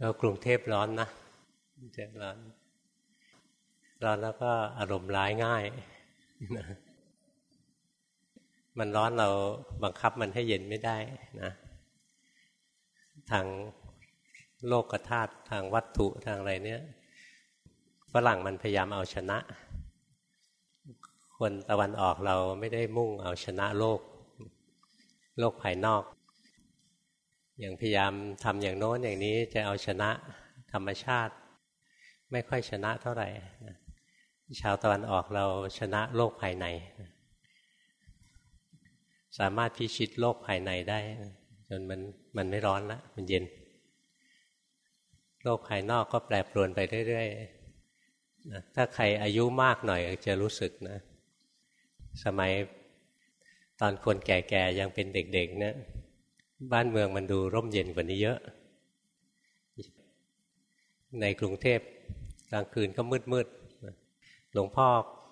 แล้วกรุงเทพร้อนนะเจ็บร้อนร้อนแล้วก็อารมณ์ร้ายง่ายมันร้อนเราบังคับมันให้เย็นไม่ได้นะทางโลกธาตุทางวัตถุทางอะไรเนี้ยฝรั่งมันพยายามเอาชนะ คนตะวันออกเราไม่ได้มุ่งเอาชนะโลก โลกภายนอก อย่างพยายามทำอย่างโน้นอย่างนี้จะเอาชนะธรรมชาติ ไม่ค่อยชนะเท่าไหร่ชาวตะวันออกเราชนะโลกภายใน สามารถพิชิตโลกภายในได้ จนมันมันไม่ร้อนละมันเย็น โลกภายนอกก็แปรปรวนไปเรื่อยๆนะถ้าใครอายุมากหน่อยจะรู้สึกนะ สมัยตอนคนแก่ๆยังเป็นเด็กๆเนะี่ย บ้านเมืองมันดูร่มเย็นกว่านี้เยอะ ในกรุงเทพกลางคืนก็มืดๆหลวงพ่อ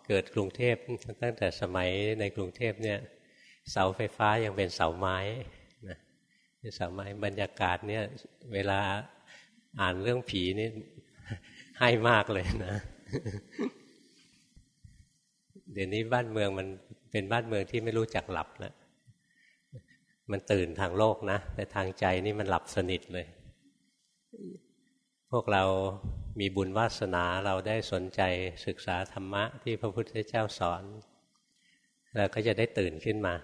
เกิดกรุงเทพตั้งแต่สมัยในกรุงเทพเนี่ย เสาไฟฟ้ายังเป็นเสาไม้นะเสาไม้บรรยากาศเนี่ย เวลาอ่านเรื่องผีนี่ให้มากเลยนะ เดี๋ยวนี้บ้านเมืองมันเป็นบ้านเมืองที่ไม่รู้จักหลับแล้ว มันตื่นทางโลกนะ แต่ทางใจนี่มันหลับสนิทเลย พวกเรามีบุญวาสนาเราได้สนใจศึกษาธรรมะที่พระพุทธเจ้าสอน เราก็จะได้ตื่นขึ้นมา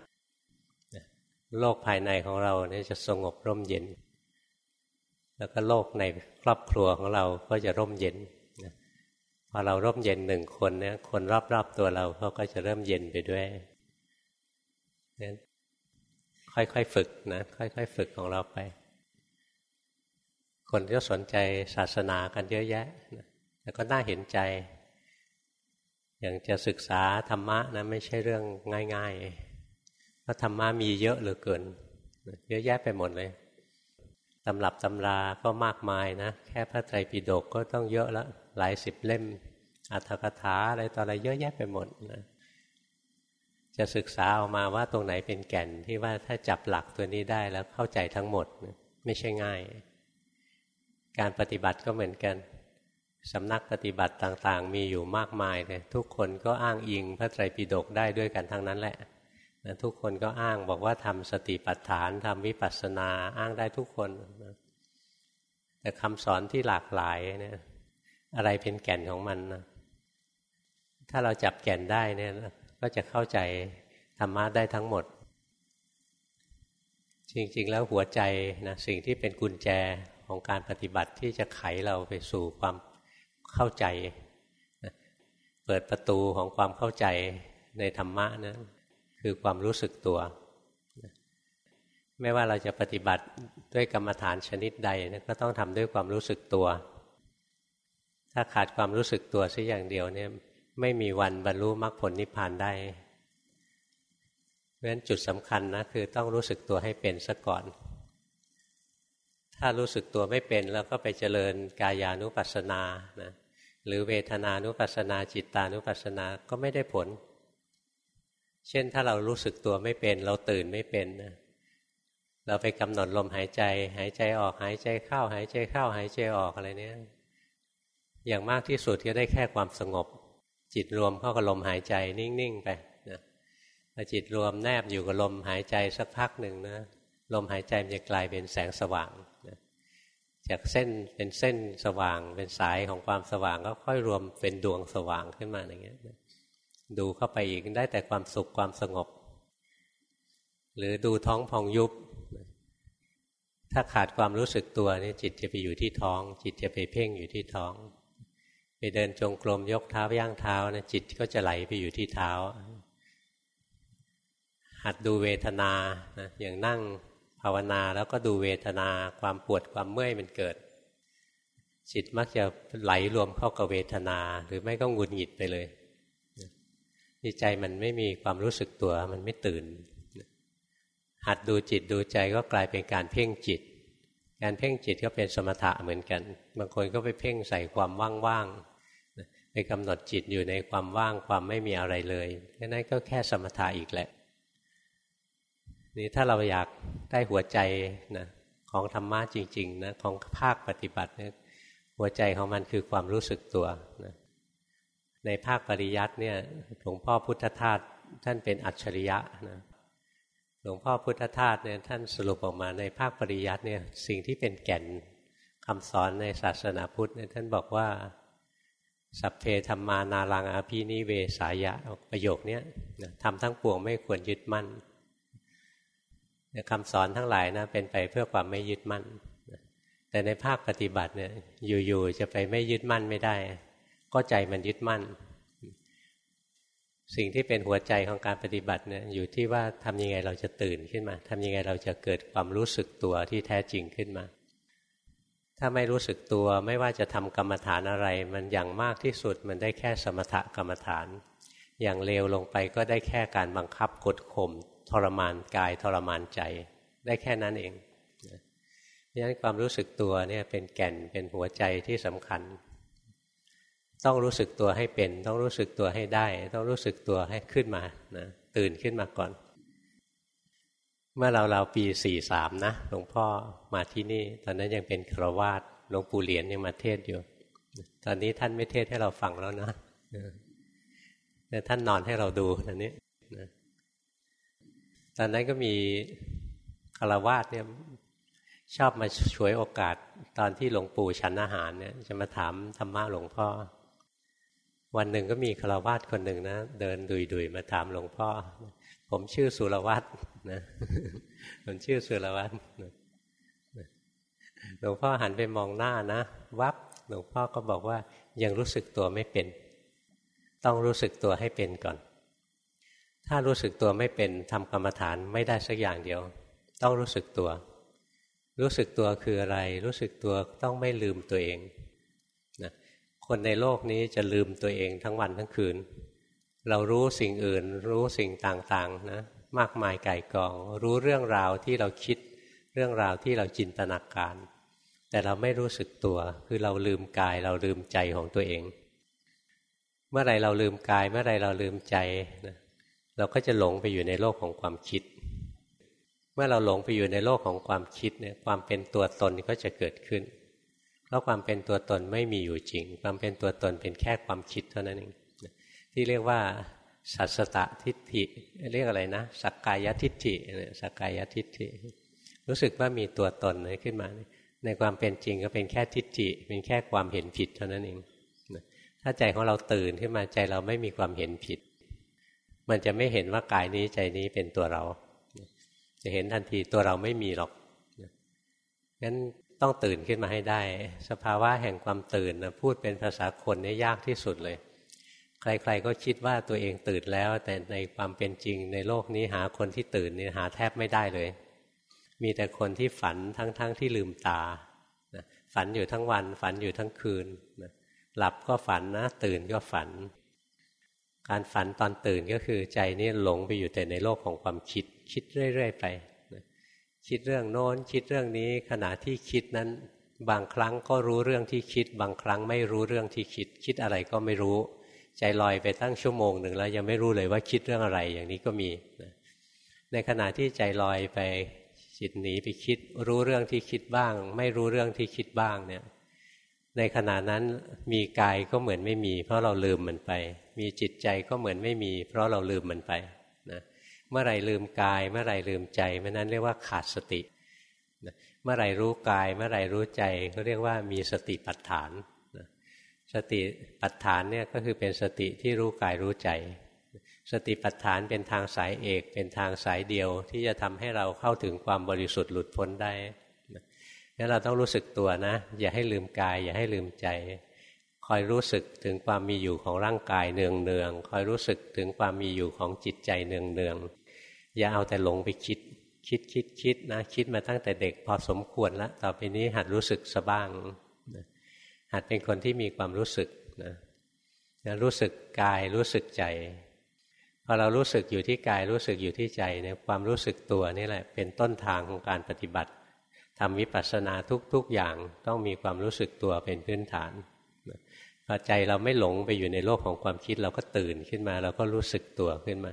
โลกภายในของเราเนี่ยจะสงบร่มเย็น แล้วก็โลกในครอบครัวของเราก็จะร่มเย็นพอเราร่มเย็นหนึ่งคนเนี่ยคนรอบๆตัวเราเขาก็จะเริ่มเย็นไปด้วยนั้น ค่อยๆฝึกนะค่อยๆฝึกของเราไป คนที่สนใจศาสนากันเยอะแยะแต่ก็น่าเห็นใจ อย่างจะศึกษาธรรมะนะไม่ใช่เรื่องง่ายๆเพราะธรรมะมีเยอะเหลือเกิน เยอะแยะไปหมดเลยตำรับตำราก็มากมายนะ แค่พระไตรปิฎกก็ต้องเยอะละหลายสิบเล่มอัตถกถาอะไรต่ออะไรเยอะแยะไปหมดนะ จะศึกษาออกมาว่าตรงไหนเป็นแก่นที่ว่าถ้าจับหลักตัวนี้ได้แล้วเข้าใจทั้งหมดไม่ใช่ง่าย การปฏิบัติก็เหมือนกันสำนักปฏิบัติต่างๆ มีอยู่มากมายเลยทุกคนก็อ้างอิงพระไตรปิฎกได้ด้วยกันทั้งนั้นแหละนะทุกคนก็อ้างบอกว่าทำสติปัฏฐานทำวิปัสสนาอ้างได้ทุกคนนะแต่คำสอนที่หลากหลายเนี่ยอะไรเป็นแก่นของมันนะถ้าเราจับแก่นได้เนี่ย ก็จะเข้าใจธรรมะได้ทั้งหมด จริงๆ แล้วหัวใจนะสิ่งที่เป็นกุญแจของการปฏิบัติที่จะไขเราไปสู่ความเข้าใจนะเปิดประตูของความเข้าใจในธรรมะนะคือความรู้สึกตัวนะไม่ว่าเราจะปฏิบัติด้วยกรรมฐานชนิดใดนะก็ต้องทำด้วยความรู้สึกตัว ถ้าขาดความรู้สึกตัวสักอย่างเดียวเนี่ย ไม่มีวันบรรลุมรรคผลนิพพานได้เพราะฉะนั้นจุดสำคัญนะคือต้องรู้สึกตัวให้เป็นซะก่อน ถ้ารู้สึกตัวไม่เป็นแล้วก็ไปเจริญกายานุปัสสนานะหรือเวทนานุปัสสนาจิตตานุปัสสนาก็ไม่ได้ผล เช่นถ้าเรารู้สึกตัวไม่เป็น เราตื่นไม่เป็นนะเราไปกำหนดลมหายใจ หายใจออกหายใจเข้า หายใจเข้า หายใจออกอะไรเนี้ยอย่างมากที่สุดก็ได้แค่ความสงบ จิตรวมเข้ากับลมหายใจนิ่งๆไปนะพอจิตรวมแนบอยู่กับลมหายใจสักพักหนึ่งนะลมหายใจมันจะกลายเป็นแสงสว่างนะจากเส้นเป็นเส้นสว่าง เป็นสายของความสว่างก็ค่อยรวมเป็นดวงสว่างขึ้นมาอย่างเงี้ยดูเข้าไปอีกได้แต่ความสุขความสงบ หรือดูท้องพองยุบ ถ้าขาดความรู้สึกตัวนี่จิตจะไปอยู่ที่ท้อง จิตจะไปเพ่งอยู่ที่ท้อง ไปเดินจงกรมยกเท้าย่างเท้านะจิตก็จะไหลไปอยู่ที่เท้า หัดดูเวทนานะอย่างนั่งภาวนาแล้วก็ดูเวทนาความปวดความเมื่อยมันเกิด จิตมักจะไหลรวมเข้ากับเวทนา หรือไม่ก็หงุดหงิดไปเลยนี่ใจมันไม่มีความรู้สึกตัวมันไม่ตื่น หัดดูจิตดูใจก็กลายเป็นการเพ่งจิต การเพ่งจิตก็เป็นสมถะเหมือนกัน บางคนก็ไปเพ่งใส่ความว่างๆ ไปกำหนดจิตอยู่ในความว่างความไม่มีอะไรเลยแค่นั้นก็แค่สมถะอีกแหละ นี่ถ้าเราอยากได้หัวใจนะของธรรมะจริงๆนะของภาคปฏิบัติเนี่ยหัวใจของมันคือความรู้สึกตัวนะในภาคปริยัติเนี่ยหลวงพ่อพุทธทาสท่านเป็นอัจฉริยะนะหลวงพ่อพุทธทาสเนี่ยท่านสรุปออกมาในภาคปริยัติเนี่ยสิ่งที่เป็นแก่นคำสอนในศาสนาพุทธเนี่ยท่านบอกว่า สัพเพธรรมานารังอภินิเวสายะประโยคนี้ทำทั้งปวงไม่ควรยึดมั่นคำสอนทั้งหลายนะเป็นไปเพื่อความไม่ยึดมั่น แต่ในภาคปฏิบัติเนี่ยอยู่ๆจะไปไม่ยึดมั่นไม่ได้ ก็ใจมันยึดมั่น สิ่งที่เป็นหัวใจของการปฏิบัติเนี่ยอยู่ที่ว่าทำยังไงเราจะตื่นขึ้นมาทำยังไงเราจะเกิดความรู้สึกตัวที่แท้จริงขึ้นมา ถ้าไม่รู้สึกตัวไม่ว่าจะทำกรรมฐานอะไร มันอย่างมากที่สุดมันได้แค่สมถกรรมฐาน อย่างเลวลงไปก็ได้แค่การบังคับกดข่มทรมานกายทรมานใจ ได้แค่นั้นเองเพราะฉะนั้นความรู้สึกตัวเนี่ยเป็นแก่นเป็นหัวใจที่สำคัญ ต้องรู้สึกตัวให้เป็น ต้องรู้สึกตัวให้ได้ ต้องรู้สึกตัวให้ขึ้นมานะตื่นขึ้นมาก่อน เมื่อเราเราปีสี่สามนะหลวงพ่อมาที่นี่ ตอนนั้นยังเป็นครวาสหลวงปู่เหรียญยังมาเทศอยู่ ตอนนี้ท่านไม่เทศให้เราฟังแล้วนะแต่ท่านนอนให้เราดูตอนนี้นะตอนนั้นก็มีคารวาสเนี่ยชอบมาช่วยโอกาสตอนที่หลวงปู่ฉันอาหารเนี่ยจะมาถามธรรมะหลวงพ่อ วันหนึ่งก็มีคารวาสคนหนึ่งนะเดินดุยๆมาถามหลวงพ่อ ผมชื่อสุรวัตรนะผมชื่อสุรวัตรหลวงพ่อหันไปมองหน้านะ วับหลวงพ่อก็บอกว่ายังรู้สึกตัวไม่เป็น ต้องรู้สึกตัวให้เป็นก่อน ถ้ารู้สึกตัวไม่เป็นทำกรรมฐานไม่ได้สักอย่างเดียว ต้องรู้สึกตัว รู้สึกตัวคืออะไร รู้สึกตัวต้องไม่ลืมตัวเองนะคนในโลกนี้จะลืมตัวเองทั้งวันทั้งคืน เรารู้สิ่งอื่น รู้สิ่งต่างๆนะมากมายไก่กอง รู้เรื่องราวที่เราคิด เรื่องราวที่เราจินตนาการ แต่เราไม่รู้สึกตัว คือเราลืมกายเราลืมใจของตัวเอง เมื่อไรเราลืมกาย เมื่อไรเราลืมใจนะเราก็จะหลงไปอยู่ในโลกของความคิด เมื่อเราหลงไปอยู่ในโลกของความคิดเนี่ยความเป็นตัวตนก็จะเกิดขึ้น เพราะความเป็นตัวตนไม่มีอยู่จริง ความเป็นตัวตนเป็นแค่ความคิดเท่านั้นเอง ที่เรียกว่า สัสตะทิฏฐิ เรียกอะไรนะสักกายทิฏฐิสักกายทิฏฐิ รู้สึกว่ามีตัวตนขึ้นมา ในความเป็นจริงก็เป็นแค่ทิฏฐิเป็นแค่ความเห็นผิดเท่านั้นเองถ้าใจของเราตื่นขึ้นมาใจเราไม่มีความเห็นผิด มันจะไม่เห็นว่ากายนี้ใจนี้เป็นตัวเรา จะเห็นทันทีตัวเราไม่มีหรอกงั้นต้องตื่นขึ้นมาให้ได้ สภาวะแห่งความตื่นนะพูดเป็นภาษาคนนี่ยากที่สุดเลย ใครๆก็คิดว่าตัวเองตื่นแล้ว แต่ในความเป็นจริงในโลกนี้หาคนที่ตื่นนี่หาแทบไม่ได้เลย มีแต่คนที่ฝันทั้งๆทที่ลืมตาฝันอยู่ทั้งวัน ฝันอยู่ทั้งคืนหลับก็ฝันนะ ตื่นก็ฝัน การฝันตอนตื่นก็คือใจนี่หลงไปอยู่แต่ในโลกของความคิด คิดเรื่อยๆไปคิดเรื่องโน้น คิดเรื่องนี้ขณะที่คิดนั้น บางครั้งก็รู้เรื่องที่คิด บางครั้งไม่รู้เรื่องที่คิด คิดอะไรก็ไม่รู้ ใจลอยไปตั้งชั่วโมงหนึ่งแล้วยังไม่รู้เลยว่าคิดเรื่องอะไรอย่างนี้ก็มีในขณะที่ใจลอยไปจิตหนีไปคิด รู้เรื่องที่คิดบ้าง ไม่รู้เรื่องที่คิดบ้างเนี่ยในขณะนั้นมีกายก็เหมือนไม่มี เพราะเราลืมมันไป มีจิตใจก็เหมือนไม่มี เพราะเราลืมมันไปนะเมื่อไรลืมกาย เมื่อไรลืมใจเมื่อนั้นเรียกว่าขาดสตินะเมื่อไรรู้กาย เมื่อไรรู้ใจก็เรียกว่ามีสติปัฏฐาน สติปัฏฐานเนี่ยก็คือเป็นสติที่รู้กายรู้ใจ สติปัฏฐานเป็นทางสายเอก เป็นทางสายเดียวที่จะทำให้เราเข้าถึงความบริสุทธิ์หลุดพ้นได้งั้นเราต้องรู้สึกตัวนะ อย่าให้ลืมกาย อย่าให้ลืมใจ คอยรู้สึกถึงความมีอยู่ของร่างกายเนืองเนืองคอยรู้สึกถึงความมีอยู่ของจิตใจเนืองเนืองอย่าเอาแต่หลงไปคิด คิดคิดคิดนะ คิดมาตั้งแต่เด็กพอสมควรแล้วต่อไปนี้หัดรู้สึกสบ้าง หัดเป็นคนที่มีความรู้สึกนะนะรู้สึกกายรู้สึกใจพอเรารู้สึกอยู่ที่กายรู้สึกอยู่ที่ใจเนี่ยความรู้สึกตัวนี่แหละ เป็นต้นทางของการปฏิบัติทำวิปัสสนาทุกๆอย่างต้องมีความรู้สึกตัวเป็นพื้นฐานพอใจเราไม่หลงไปอยู่ในโลกของความคิดเราก็ตื่นขึ้นมา เราก็รู้สึกตัวขึ้นมา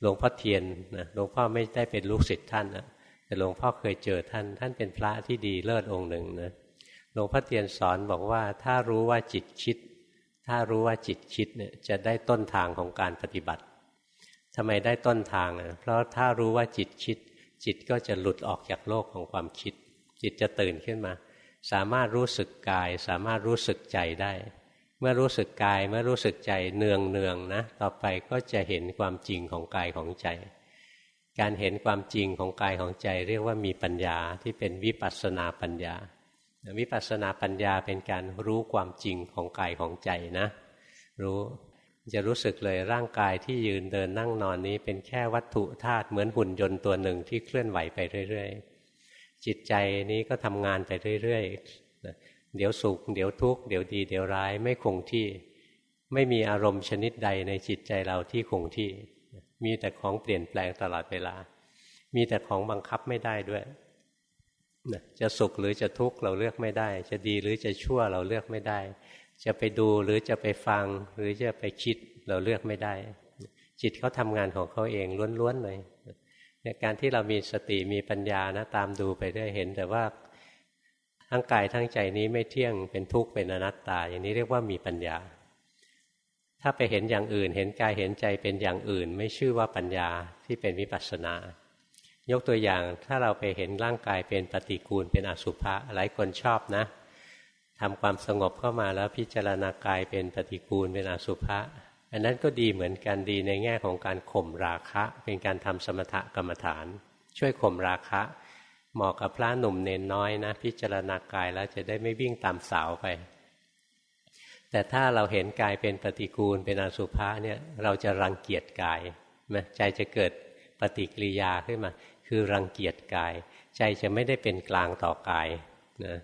หลวงพ่อเทียนนะหลวงพ่อไม่ได้เป็นลูกศิษย์ท่านนะแต่หลวงพ่อเคยเจอท่าน ท่านเป็นพระที่ดีเลิศองค์หนึ่งนะ หลวงพ่อเตียนสอนบอกว่า ถ้ารู้ว่าจิตคิด ถ้ารู้ว่าจิตคิดเนี่ยจะได้ต้นทางของการปฏิบัติทำไมได้ต้นทางอะเพราะถ้ารู้ว่าจิตคิด จิตก็จะหลุดออกจากโลกของความคิด จิตจะตื่นขึ้นมา สามารถรู้สึกกาย สามารถรู้สึกใจได้ เมื่อรู้สึกกายเมื่อรู้สึกใจเนืองเนืองนะ ต่อไปก็จะเห็นความจริงของกายของใจ การเห็นความจริงของกายของใจ เรียกว่ามีปัญญาที่เป็นวิปัสสนาปัญญา วิปัสสนาปัญญาเป็นการรู้ความจริงของกายของใจนะ รู้จะรู้สึกเลยร่างกายที่ยืนเดินนั่งนอนนี้เป็นแค่วัตถุธาตุเหมือนหุ่นยนต์ตัวหนึ่งที่เคลื่อนไหวไปเรื่อยๆ จิตใจนี้ก็ทำงานไปเรื่อยๆ เดี๋ยวสุข เดี๋ยวทุกข์เดี๋ยวดี เดี๋ยวร้ายไม่คงที่ ไม่มีอารมณ์ชนิดใดในจิตใจเราที่คงที่ มีแต่ของเปลี่ยนแปลงตลอดเวลา มีแต่ของบังคับไม่ได้ด้วย จะสุขหรือจะทุกข์เราเลือกไม่ได้ จะดีหรือจะชั่วเราเลือกไม่ได้ จะไปดูหรือจะไปฟังหรือจะไปคิดเราเลือกไม่ได้ จิตเขาทำงานของเขาเองล้วนๆเลยในการที่เรามีสติมีปัญญานะตามดูไปได้เห็น แต่ว่าทั้งกายทั้งใจนี้ไม่เที่ยงเป็นทุกข์เป็นอนัตตา อย่างนี้เรียกว่ามีปัญญา ถ้าไปเห็นอย่างอื่น เห็นกายเห็นใจเป็นอย่างอื่น ไม่ชื่อว่าปัญญาที่เป็นวิปัสสนา ยกตัวอย่างถ้าเราไปเห็นร่างกายเป็นปฏิกูลเป็นอสุภะหลายคนชอบนะทำความสงบเข้ามาแล้วพิจารณากายเป็นปฏิกูลเป็นอสุภะอันนั้นก็ดีเหมือนกันดีในแง่ของการข่มราคะ เป็นการทำสมถกรรมฐาน ช่วยข่มราคะเหมาะกับพระหนุ่มเนนน้อยนะ พิจารณากายแล้วจะได้ไม่วิ่งตามสาวไป แต่ถ้าเราเห็นกายเป็นปฏิกูลเป็นอสุภะเนี่ยเราจะรังเกียจกายใจจะเกิดปฏิกิริยาขึ้นมา คือรังเกียจกาย ใจจะไม่ได้เป็นกลางต่อกายนะ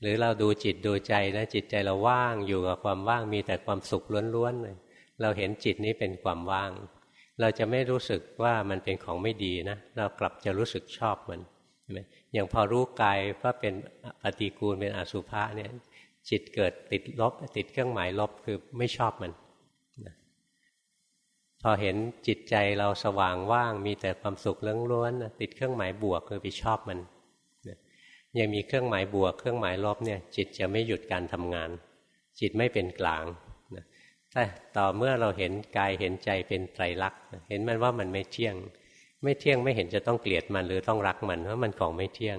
หรือเราดูจิตดูใจนะจิตใจเราว่างอยู่กับความว่างมีแต่ความสุขล้วนๆเลยเราเห็นจิตนี้เป็นความว่าง เราจะไม่รู้สึกว่ามันเป็นของไม่ดีนะเรากลับจะรู้สึกชอบมันอย่างพอรู้กายว่าเป็นปฏิกูลเป็นอสุภะเนี่ยจิตเกิดติดลบ ติดเครื่องหมายลบคือไม่ชอบมัน อเห็นจิตใจเราสว่างว่าง มีแต่ความสุขเล้วนติดเครื่องหมายบวกคือไปชอบมันยังมีเครื่องหมายบวก เครื่องหมายลบเนี่ยจิตจะไม่หยุดการทำงาน จิตไม่เป็นกลางแต่ต่อเมื่อเราเห็นกายเห็นใจเป็นไตรลักษณ์เห็นมันว่ามันไม่เที่ยง ไม่เที่ยงไม่เห็นจะต้องเกลียดมันหรือต้องรักมันเพราะมันของไม่เที่ยง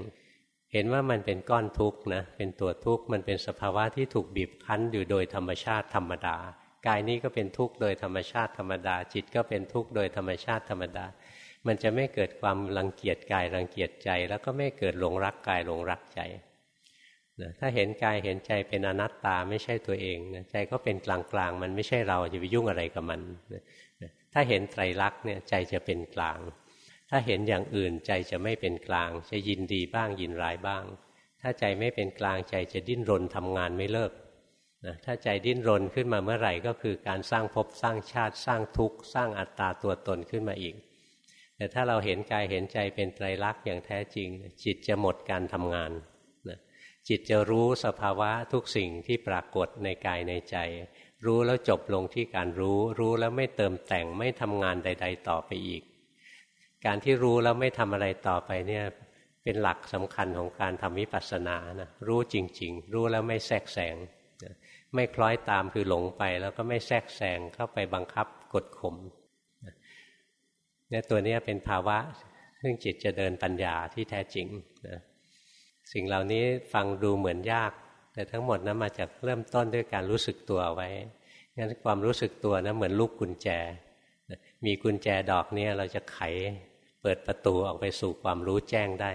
เห็นว่ามันเป็นก้อนทุกข์นะเป็นตัวทุกข์มันเป็นสภาวะที่ถูกบีบคั้นอยู่โดยธรรมชาติธรรมดา กายนี้ก็เป็นทุกข์โดยธรรมชาติธรรมดา จิตก็เป็นทุกข์โดยธรรมชาติธรรมดา มันจะไม่เกิดความรังเกียจกายรังเกียจใจ แล้วก็ไม่เกิดหลงรักกายหลงรักใจนะถ้าเห็นกายเห็นใจเป็นอนัตตาไม่ใช่ตัวเองนะใจก็เป็นกลางๆมันไม่ใช่เราจะไปยุ่งอะไรกับมันนะถ้าเห็นไตรลักษณ์เนี่ยใจจะเป็นกลาง ถ้าเห็นอย่างอื่นใจจะไม่เป็นกลาง จะยินดีบ้างยินร้ายบ้าง ถ้าใจไม่เป็นกลางใจจะดิ้นรนทำงานไม่เลิก นะถ้าใจดิ้นรนขึ้นมาเมื่อไหร่ก็คือการสร้างภพสร้างชาติสร้างทุกข์สร้างอัตตาตัวตนขึ้นมาอีก แต่ถ้าเราเห็นกายเห็นใจเป็นไตรลักษณ์อย่างแท้จริง จิตจะหมดการทำงานนะจิตจะรู้สภาวะทุกสิ่งที่ปรากฏในกายในใจ รู้แล้วจบลงที่การรู้ รู้แล้วไม่เติมแต่งไม่ทำงานใด ๆ ต่อไปอีก การที่รู้แล้วไม่ทำอะไรต่อไปเนี่ยเป็นหลักสำคัญของการทำวิปัสสนานะรู้จริง ๆ รู้แล้วไม่แทรกแซง ไม่คล้อยตามคือหลงไป แล้วก็ไม่แทรกแซงเข้าไปบังคับกดข่มเนี่ยตัวนี้เป็นภาวะ ซึ่งจิตจะเดินปัญญาที่แท้จริงนะสิ่งเหล่านี้ฟังดูเหมือนยาก แต่ทั้งหมดนะั้นมาจากเริ่มต้นด้วยการรู้สึกตัวไว้งั้นความรู้สึกตัวนะเหมือนลูกกุญแจ มีกุญแจดอกนี้เราจะไขเปิดประตูออกไปสู่ความรู้แจ้งได้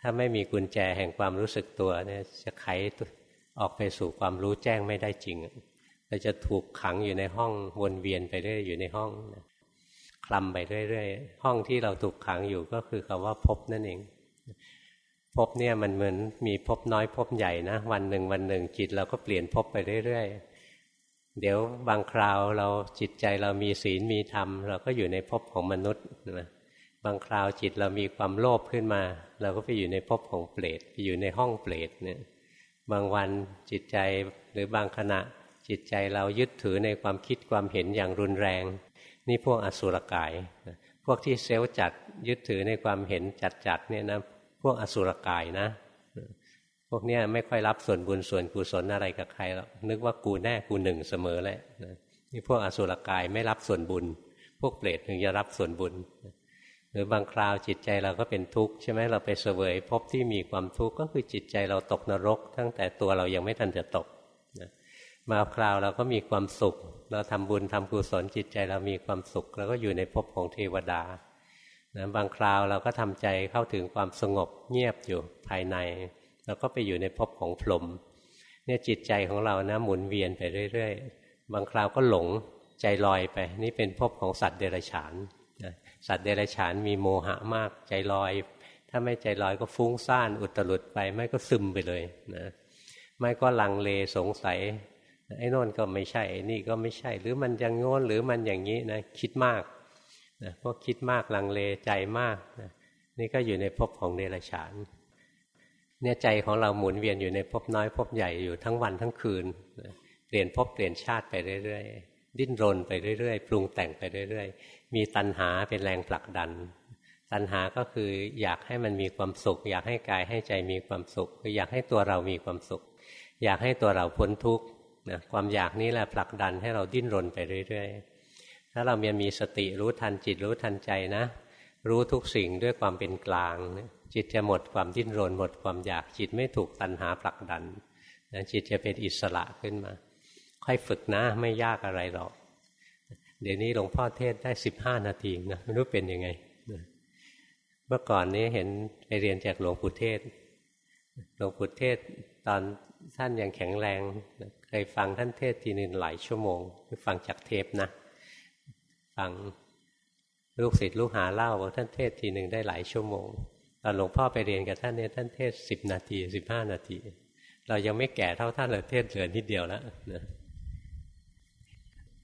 ถ้าไม่มีกุญแจแห่งความรู้สึกตัวเนี่ยจะไข ออกไปสู่ความรู้แจ้งไม่ได้จริงเราจะถูกขังอยู่ในห้องวนเวียนไปเรื่อยอยู่ในห้องนะลำไปเรื่อยๆห้องที่เราถูกขังอยู่ก็คือคำว่าพบนั่นเองพบเนี่ยมันเหมือนมีพบน้อยพบใหญ่นะวันหนึ่งวันหนึ่งจิตเราก็เปลี่ยนพบไปเรื่อยๆ เดี๋ยวบางคราวเราจิตใจเรามีศีลมีธรรม เราก็อยู่ในพบของมนุษย์นะบางคราวจิตเรามีความโลภขึ้นมา เราก็ไปอยู่ในภพของเปรตไปอยู่ในห้องเปรตเนี่ย บางวันจิตใจหรือบางขณะจิตใจเรายึดถือในความคิดความเห็นอย่างรุนแรง นี่พวกอสุรกาย พวกที่เซลล์จัดยึดถือในความเห็นจัดๆเนี่ยนะพวกอสุรกายนะ พวกเนี้ยไม่ค่อยรับส่วนบุญส่วนกุศลอะไรกับใครหรอกนึกว่ากูแน่กูหนึ่งเสมอแหละนี่พวกอสุรกายไม่รับส่วนบุญ พวกเปรตถึงจะรับส่วนบุญ หรือบางคราวจิตใจเราก็เป็นทุกข์ใช่ไหมเราไปเสวยพบที่มีความทุกข์ก็คือจิตใจเราตกนรก ตั้งแต่ตัวเรายังไม่ทันจะตกมาคราวเราก็มีความสุข เราทำบุญทำกุศลจิตใจเรามีความสุขเราก็อยู่ในภพของเทวดานะบางคราวเราก็ทำใจเข้าถึงความสงบเงียบอยู่ภายใน เราก็ไปอยู่ในภพของพรหมเนี่ยจิตใจของเรานะหมุนเวียนไปเรื่อย ๆ บางคราวก็หลงใจลอยไป นี่เป็นภพของสัตว์เดรัจฉาน สัตว์เดรัจฉานมีโมหะมากใจลอย ถ้าไม่ใจลอยก็ฟุ้งซ่านอุตรุดไป ไม่ก็ซึมไปเลยนะไม่ก็ลังเลสงสัย ไอ้นนก็ไม่ใช่นี่ก็ไม่ใช่ หรือมันยังโง่นหรือมันอย่างนี้นะคิดมากนะพวกคิดมากลังเลใจมากนะนี่ก็อยู่ในภพของเดรัจฉานเนี่ยใจของเราหมุนเวียนอยู่ในภพน้อยภพใหญ่อยู่ทั้งวันทั้งคืนนะเปลี่ยนภพเปลี่ยนชาติไปเรื่อยๆ ดิ้นรนไปเรื่อยๆ ปรุงแต่งไปเรื่อยๆ มีตัณหาเป็นแรงผลักดัน ตัณหาก็คืออยากให้มันมีความสุข อยากให้กายให้ใจมีความสุขคืออยากให้ตัวเรามีความสุข อยากให้ตัวเราพ้นทุกข์นะความอยากนี้แหละผลักดันให้เราดิ้นรนไปเรื่อยๆ ถ้าเรามีมีสติรู้ทันจิตรู้ทันใจนะ รู้ทุกสิ่งด้วยความเป็นกลาง จิตจะหมดความดิ้นรนหมดความอยากจิตไม่ถูกตัณหาผลักดันนะจิตจะเป็นอิสระขึ้นมา ค่อยฝึกนะไม่ยากอะไรหรอกเดี๋ยวนี้หลวงพ่อเทศได้สิบห้านาทีนะไม่รู้เป็นยังไงเมื่อก่อนนี้เห็นไปเรียนจากหลวงปู่เทศ หลวงปู่เทศตอนท่านยังแข็งแรงเคยฟังท่านเทศทีนึงหลายชั่วโมงฟังจากเทปนะ ฟังลูกศิษย์ลูกหาเล่าว่าท่านเทศทีหนึ่งได้หลายชั่วโมงตอนหลวงพ่อไปเรียนกับท่านเนี่ยท่านเทศสิบนาทีสิบห้านาที เรายังไม่แก่เท่าท่านเลยเทศเหลือนิดเดียวแล้วนะ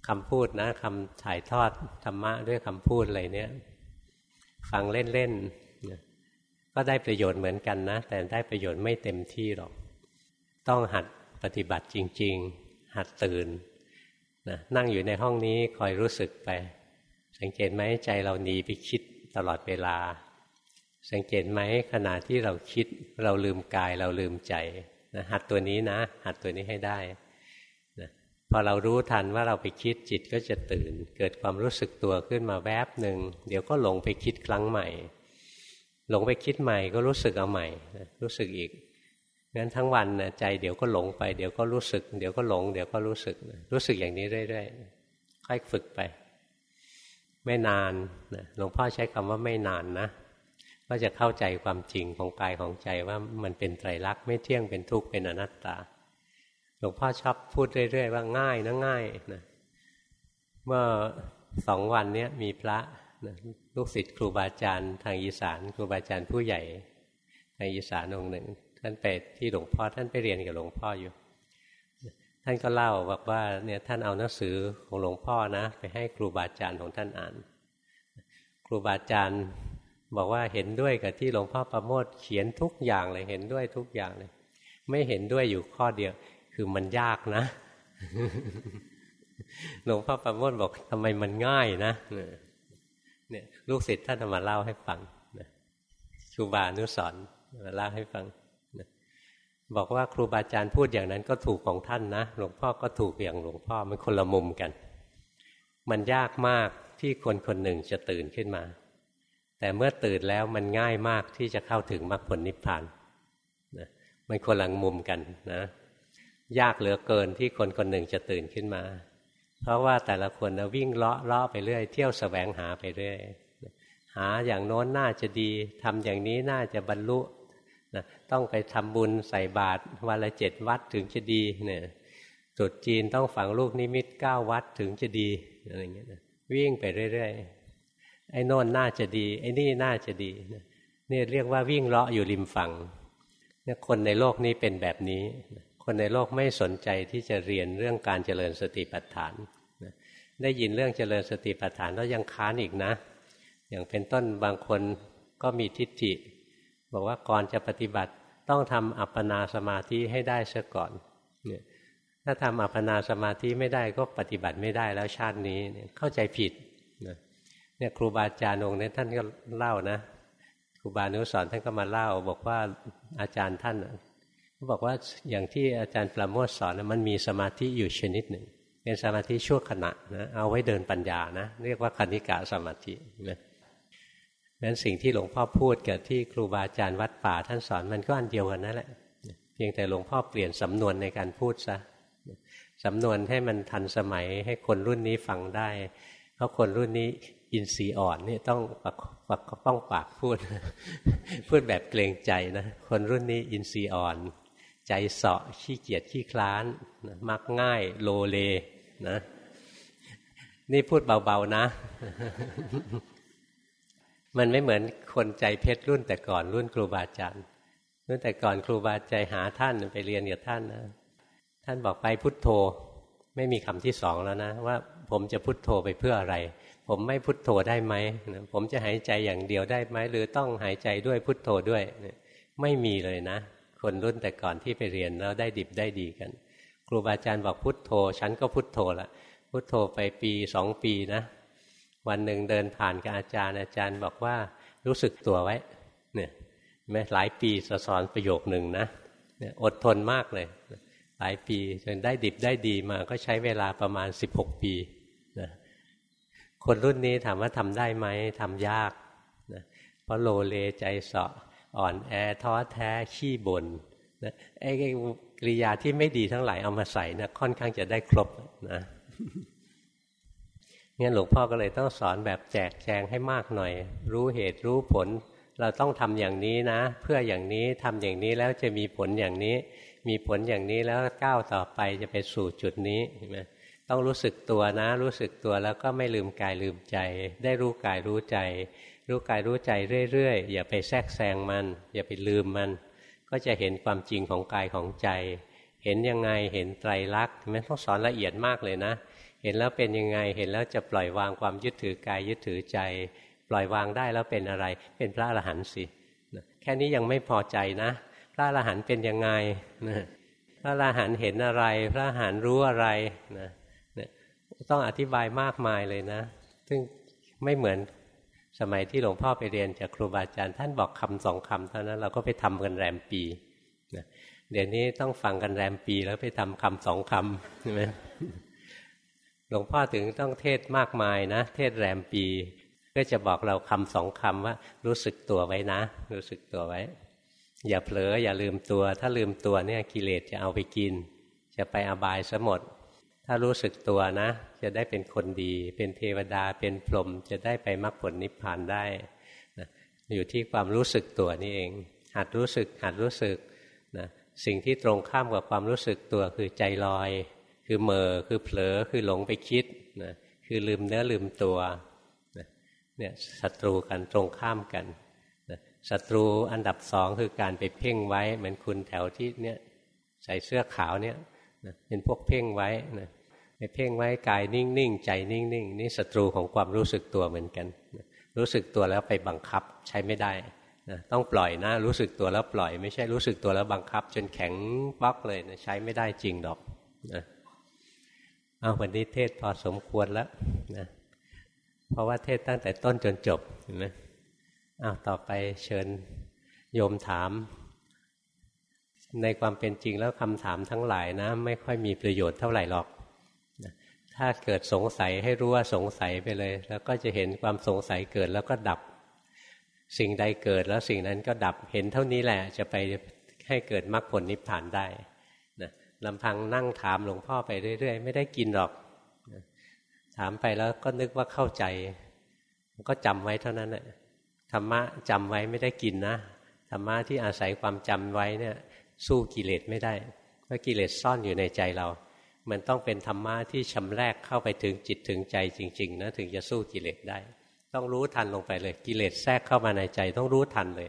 คำพูดนะคำถ่ายทอดธรรมะด้วยคำพูดอะไรเนี่ยฟังเล่นๆก็ได้ประโยชน์เหมือนกันนะ แต่ได้ประโยชน์ไม่เต็มที่หรอก ต้องหัดปฏิบัติจริง ๆ หัดตื่นนะนั่งอยู่ในห้องนี้คอยรู้สึกไป สังเกตไหมใจเราหนีไปคิดตลอดเวลา สังเกตไหมขณะที่เราคิดเราลืมกายเราลืมใจนะหัดตัวนี้นะ หัดตัวนี้ให้ได้ พอเรารู้ทันว่าเราไปคิดจิตก็จะตื่น เกิดความรู้สึกตัวขึ้นมาแวบหนึ่งเดี๋ยวก็หลงไปคิดครั้งใหม่ หลงไปคิดใหม่ก็รู้สึกเอาใหม่ รู้สึกอีกงั้นทั้งวันนะใจเดี๋ยวก็หลงไปเดี๋ยวก็รู้สึก เดี๋ยวก็หลงเดี๋ยวก็รู้สึกรู้สึกอย่างนี้เรื่อยๆค่อยฝึกไป ไม่นานหลวงพ่อใช้คำว่าไม่นานนะก็จะเข้าใจความจริงของกายของใจว่ามันเป็นไตรลักษณ์ไม่เที่ยงเป็นทุกข์เป็นอนัตตา หลวงพ่อชอบพูดเรื่อยๆว่าง่ายนะง่ายนะเมื่อสองวันนี้มีพระลูกศิษย์ครูบาอาจารย์ทางอีสาน ครูบาอาจารย์ผู้ใหญ่ทางอีสานองค์หนึ่ง ท่านไปที่หลวงพ่อท่านไปเรียนกับหลวงพ่ออยู่ ท่านก็เล่าบอกว่าเนี่ยท่านเอาหนังสือของหลวงพ่อนะ ไปให้ครูบาอาจารย์ของท่านอ่าน ครูบาอาจารย์บอกว่าเห็นด้วยกับที่หลวงพ่อประโมทเขียนทุกอย่างเลยเห็นด้วยทุกอย่างเลย ไม่เห็นด้วยอยู่ข้อเดียว คือมันยากนะหลวงพ่อประโมทบอกทำไมมันง่ายนะเนี่ย ลูกศิษย์ท่านมาเล่าให้ฟังครูบานุสอนมาเล่าให้ฟังบอกว่าครูบาอาจารย์พูดอย่างนั้นก็ถูกของท่านนะหลวงพ่อก็ถูกอย่างหลวงพ่อมันคนละมุมกัน มันยากมากที่คนคนหนึ่งจะตื่นขึ้นมา แต่เมื่อตื่นแล้วมันง่ายมากที่จะเข้าถึงมรรคผลนิพพานนะมันคนละมุมกันนะ ยากเหลือเกินที่คนคนหนึ่งจะตื่นขึ้นมา เพราะว่าแต่ละคนนะวิ่งเลาะเลาะไปเรื่อย เที่ยวสแสวงหาไปเรื่อย หาอย่างโน้นน่าจะดีทำอย่างนี้น่าจะบรรลุนะต้องไปทำบุญใส่บาตรวันละเจ็ดวัดถึงจะดีเนี่ยจุดจีนต้องฝังลูกนิมิตเก้าวัดถึงจะดีอะไรเงี้ยนะวิ่งไปเรื่อยๆไอ้โน่นน่าจะดี ไอ้นี่น่าจะดีนี่เรียกว่าวิ่งเลาะอยู่ริมฝั่งเนี่ยคนในโลกนี้เป็นแบบนี้ คนในโลกไม่สนใจที่จะเรียนเรื่องการเจริญสติปัฏฐานได้ยินเรื่องเจริญสติปัฏฐานแล้วยังค้านอีกนะ อย่างเป็นต้นบางคนก็มีทิฏฐิ บอกว่าก่อนจะปฏิบัติต้องทำอัปปนาสมาธิให้ได้เสียก่อนเนี่ยถ้าทำอัปปนาสมาธิไม่ได้ก็ปฏิบัติไม่ได้แล้วชาตินี้เข้าใจผิดเนี่ยครูบาอาจารย์องค์นี้ท่านก็เล่านะครูบานุสอนท่านก็มาเล่า บอกว่าอาจารย์ท่าน บอกว่าอย่างที่อาจารย์ประโมทสอนนะมันมีสมาธิอยู่ชนิดหนึ่ง เป็นสมาธิชั่วขณะนะเอาไว้เดินปัญญานะ เรียกว่าคณิกะสมาธินะนั้นสิ่งที่หลวงพ่อพูดกับที่ครูบาอาจารย์วัดป่าท่านสอนมันก็อันเดียวกันนั่นแหละเพียงแต่หลวงพ่อเปลี่ยนสำนวนในการพูดซะสำนวนให้มันทันสมัยให้คนรุ่นนี้ฟังได้ เพราะคนรุ่นนี้อินทรีย์อ่อนนี่ต้องปักปักป้องปากพูด พูดแบบเกรงใจนะ คนรุ่นนี้อินทรีย์อ่อน ใจเสาะขี้เกียจขี้คลาน มักง่ายโลเลนะ นี่พูดเบาๆนะ มันไม่เหมือนคนใจเพชรรุ่นแต่ก่อนรุ่นครูบาอาจารย์รุ่นแต่ก่อนครูบาใจหาท่านไปเรียนกับท่านนะ ท่านบอกไปพุทโธ ไม่มีคำที่สองแล้วนะ ว่าผมจะพุทโธไปเพื่ออะไร ผมไม่พุทโธได้ไหมผมจะหายใจอย่างเดียวได้ไหมหรือต้องหายใจด้วยพุทโธด้วย ไม่มีเลยนะ คนรุ่นแต่ก่อนที่ไปเรียนแล้วได้ดิบได้ดีกัน ครูบาอาจารย์บอกพุทโธ ฉันก็พุทโธละพุทโธไปปีสองปีนะ วันหนึ่งเดินผ่านกับอาจารย์ อาจารย์บอกว่ารู้สึกตัวไว้ เนี่ยแม้หลายปีสอนประโยคหนึ่งนะเนี่ยอดทนมากเลย หลายปีจนได้ดิบได้ดีมาก็ใช้เวลาประมาณ 16 ปีนะคนรุ่นนี้ถามว่าทำได้ไหมทำยากนะเพราะโลเลใจเสาะ อ่อนแอท้อแท้ขี้บน่นนะไอ้กริยาที่ไม่ดีทั้งหลายเอามาใส่นะค่อนข้างจะได้ครบนะงั้นหลวงพ่อก็เลยต้องสอนแบบแจกแจงให้มากหน่อย รู้เหตุรู้ผล เราต้องทำอย่างนี้นะ เพื่ออย่างนี้ทำอย่างนี้แล้วจะมีผลอย่างนี้ มีผลอย่างนี้แล้วก้าวต่อไปจะไปสู่จุดนี้ใช่ไหมต้องรู้สึกตัวนะ รู้สึกตัวแล้วก็ไม่ลืมกายลืมใจ ได้รู้กายรู้ใจ รู้กายรู้ใจเรื่อยๆ อย่าไปแทรกแซงมัน อย่าไปลืมมัน ก็จะเห็นความจริงของกายของใจ เห็นยังไงเห็นไตรลักษณ์มันต้องสอนละเอียดมากเลยนะ เห็นแล้วเป็นยังไงเห็นแล้วจะปล่อยวางความยึดถือกายยึดถือใจ ปล่อยวางได้แล้วเป็นอะไร เป็นพระอรหันต์สิแค่นี้ยังไม่พอใจนะ พระอรหันต์เป็นยังไงพระอรหันต์เห็นอะไร พระอรหันต์รู้อะไรนะต้องอธิบายมากมายเลยนะ ซึ่งไม่เหมือน สมัยที่หลวงพ่อไปเรียนจากครูบาอาจารย์ท่านบอกคำสองคำเท่านั้นเราก็ไปทำกันแรมปีนะเดี๋ยวนี้ต้องฟังกันแรมปีแล้วไปทำคำสองคำใช่ไหมหลวงพ่อถึงต้องเทศมากมายนะ เทศแรมปีก็จะบอกเราคำสองคำว่า รู้สึกตัวไว้นะ รู้สึกตัวไว้ อย่าเผลออย่าลืมตัว ถ้าลืมตัวเนี่ยกิเลสจะเอาไปกิน จะไปอบายซะหมด ถ้ารู้สึกตัวนะจะได้เป็นคนดี เป็นเทวดาเป็นพรหมจะได้ไปมรรคผลนิพพานได้นะอยู่ที่ความรู้สึกตัวนี่เอง หัดรู้สึกหัดรู้สึกนะสิ่งที่ตรงข้ามกับความรู้สึกตัวคือใจลอย คือเมอคือเผลอคือหลงไปคิดนะคือลืมเนื้อลืมตัวนะเนี่ยศัตรูกันตรงข้ามกันศัตรูอันดับสองคือการไปเพ่งไว้เหมือนคุณแถวที่เนี่ยใส่เสื้อขาวเนี่ยเป็นพวกเพ่งไว้นะ ไปเพ่งไว้กายนิ่งๆใจนิ่งๆนี่ศัตรูของความรู้สึกตัวเหมือนกัน รู้สึกตัวแล้วไปบังคับใช้ไม่ได้นะต้องปล่อยนะรู้สึกตัวแล้วปล่อย ไม่ใช่รู้สึกตัวแล้วบังคับ จนแข็งบล็อกเลยนะใช้ไม่ได้จริงดอกนะเอาวันนี้เทศพอสมควรแล้วนะเพราะว่าเทศตั้งแต่ต้นจนจบเห็นไหมอ้าต่อไปเชิญโยมถาม ในความเป็นจริงแล้วคำถามทั้งหลายนะ ไม่ค่อยมีประโยชน์เท่าไหร่หรอก ถ้าเกิดสงสัยให้รู้ว่าสงสัยไปเลย แล้วก็จะเห็นความสงสัยเกิดแล้วก็ดับ สิ่งใดเกิดแล้วสิ่งนั้นก็ดับเห็นเท่านี้แหละจะไปให้เกิดมรรคผลนิพพานได้นะลำพังนั่งถามหลวงพ่อไปเรื่อย ๆ ไม่ได้กินหรอกนะถามไปแล้วก็นึกว่าเข้าใจ ก็จำไว้เท่านั้นแหละธรรมะจำไว้ไม่ได้กินนะธรรมะที่อาศัยความจำไว้เนี่ย สู้กิเลสไม่ได้เพราะกิเลสซ่อนอยู่ในใจเรา มันต้องเป็นธรรมะที่ชำแรกเข้าไปถึงจิตถึงใจจริงๆนะถึงจะสู้กิเลสได้ ต้องรู้ทันลงไปเลยกิเลสแทรกเข้ามาในใจ ต้องรู้ทันเลย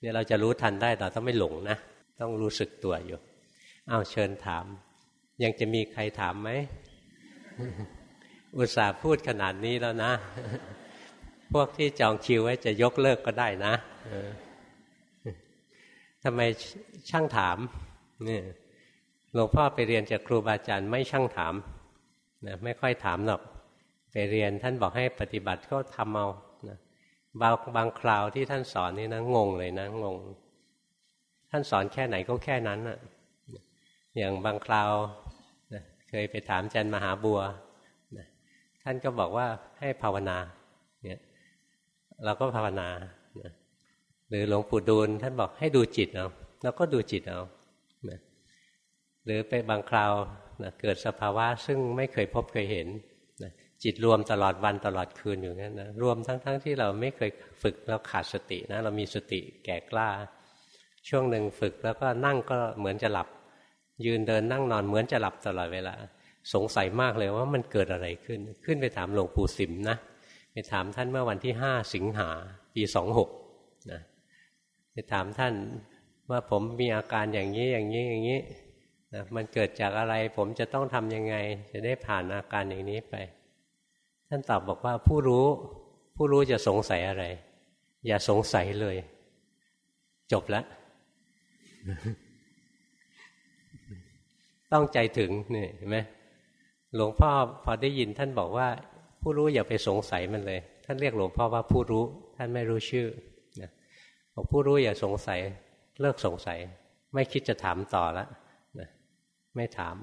เนี่ยเราจะรู้ทันได้เราต้องไม่หลงนะ ต้องรู้สึกตัวอยู่อ้าวเชิญถาม ยังจะมีใครถามไหมอุตส่าห์พูดขนาดนี้แล้วนะ พวกที่จองคิวไว้จะยกเลิกก็ได้นะทำไมช่างถามเนี่ย หลวงพ่อไปเรียนจากครูบาอาจารย์ไม่ช่างถามนะไม่ค่อยถามหรอกไปเรียนท่านบอกให้ปฏิบัติก็ทำเอานะบางบางคราวที่ท่านสอนนี่นะงงเลยนะงง ท่านสอนแค่ไหนก็แค่นั้นอะอย่างบางคราวนะเคยไปถามอาจารย์มหาบัวนะท่านก็บอกว่าให้ภาวนาเนี่ยเราก็ภาวนานะหรือหลวงปู่ดูลท่านบอกให้ดูจิตเอาเราก็ดูจิตเอา หรือไปบางคราวนะเกิดสภาวะซึ่งไม่เคยพบเคยเห็นนะจิตรวมตลอดวันตลอดคืนอยู่นั้นนะรวมทั้งๆทที่เราไม่เคยฝึกเราขาดสตินะเรามีสติแก่กล้า ช่วงหนึ่งฝึกแล้วก็นั่งก็เหมือนจะหลับ ยืนเดินนั่งนอนเหมือนจะหลับตลอดเวลา สงสัยมากเลยว่ามันเกิดอะไรขึ้น ขึ้นไปถามหลวงปู่สิมนะไปถามท่านเมื่อวันที่ห้าสิงหาปีสองหกนะไปถามท่านว่าผมมีอาการอย่างนี้อย่างนี้อย่างนี้ นะมันเกิดจากอะไรผมจะต้องทำยังไง จะได้ผ่านอาการอย่างนี้ไป ท่านตอบบอกว่าผู้รู้ ผู้รู้จะสงสัยอะไร อย่าสงสัยเลย จบแล้วต้องใจถึงนี่เห็นไหมหลวงพ่อพอได้ยินท่านบอกว่า ผู้รู้อย่าไปสงสัยมันเลย ท่านเรียกหลวงพ่อว่าผู้รู้ ท่านไม่รู้ชื่อบอกผู้รู้อย่าสงสัย เลิกสงสัย ไม่คิดจะถามต่อแล้วนะ ไม่ถาม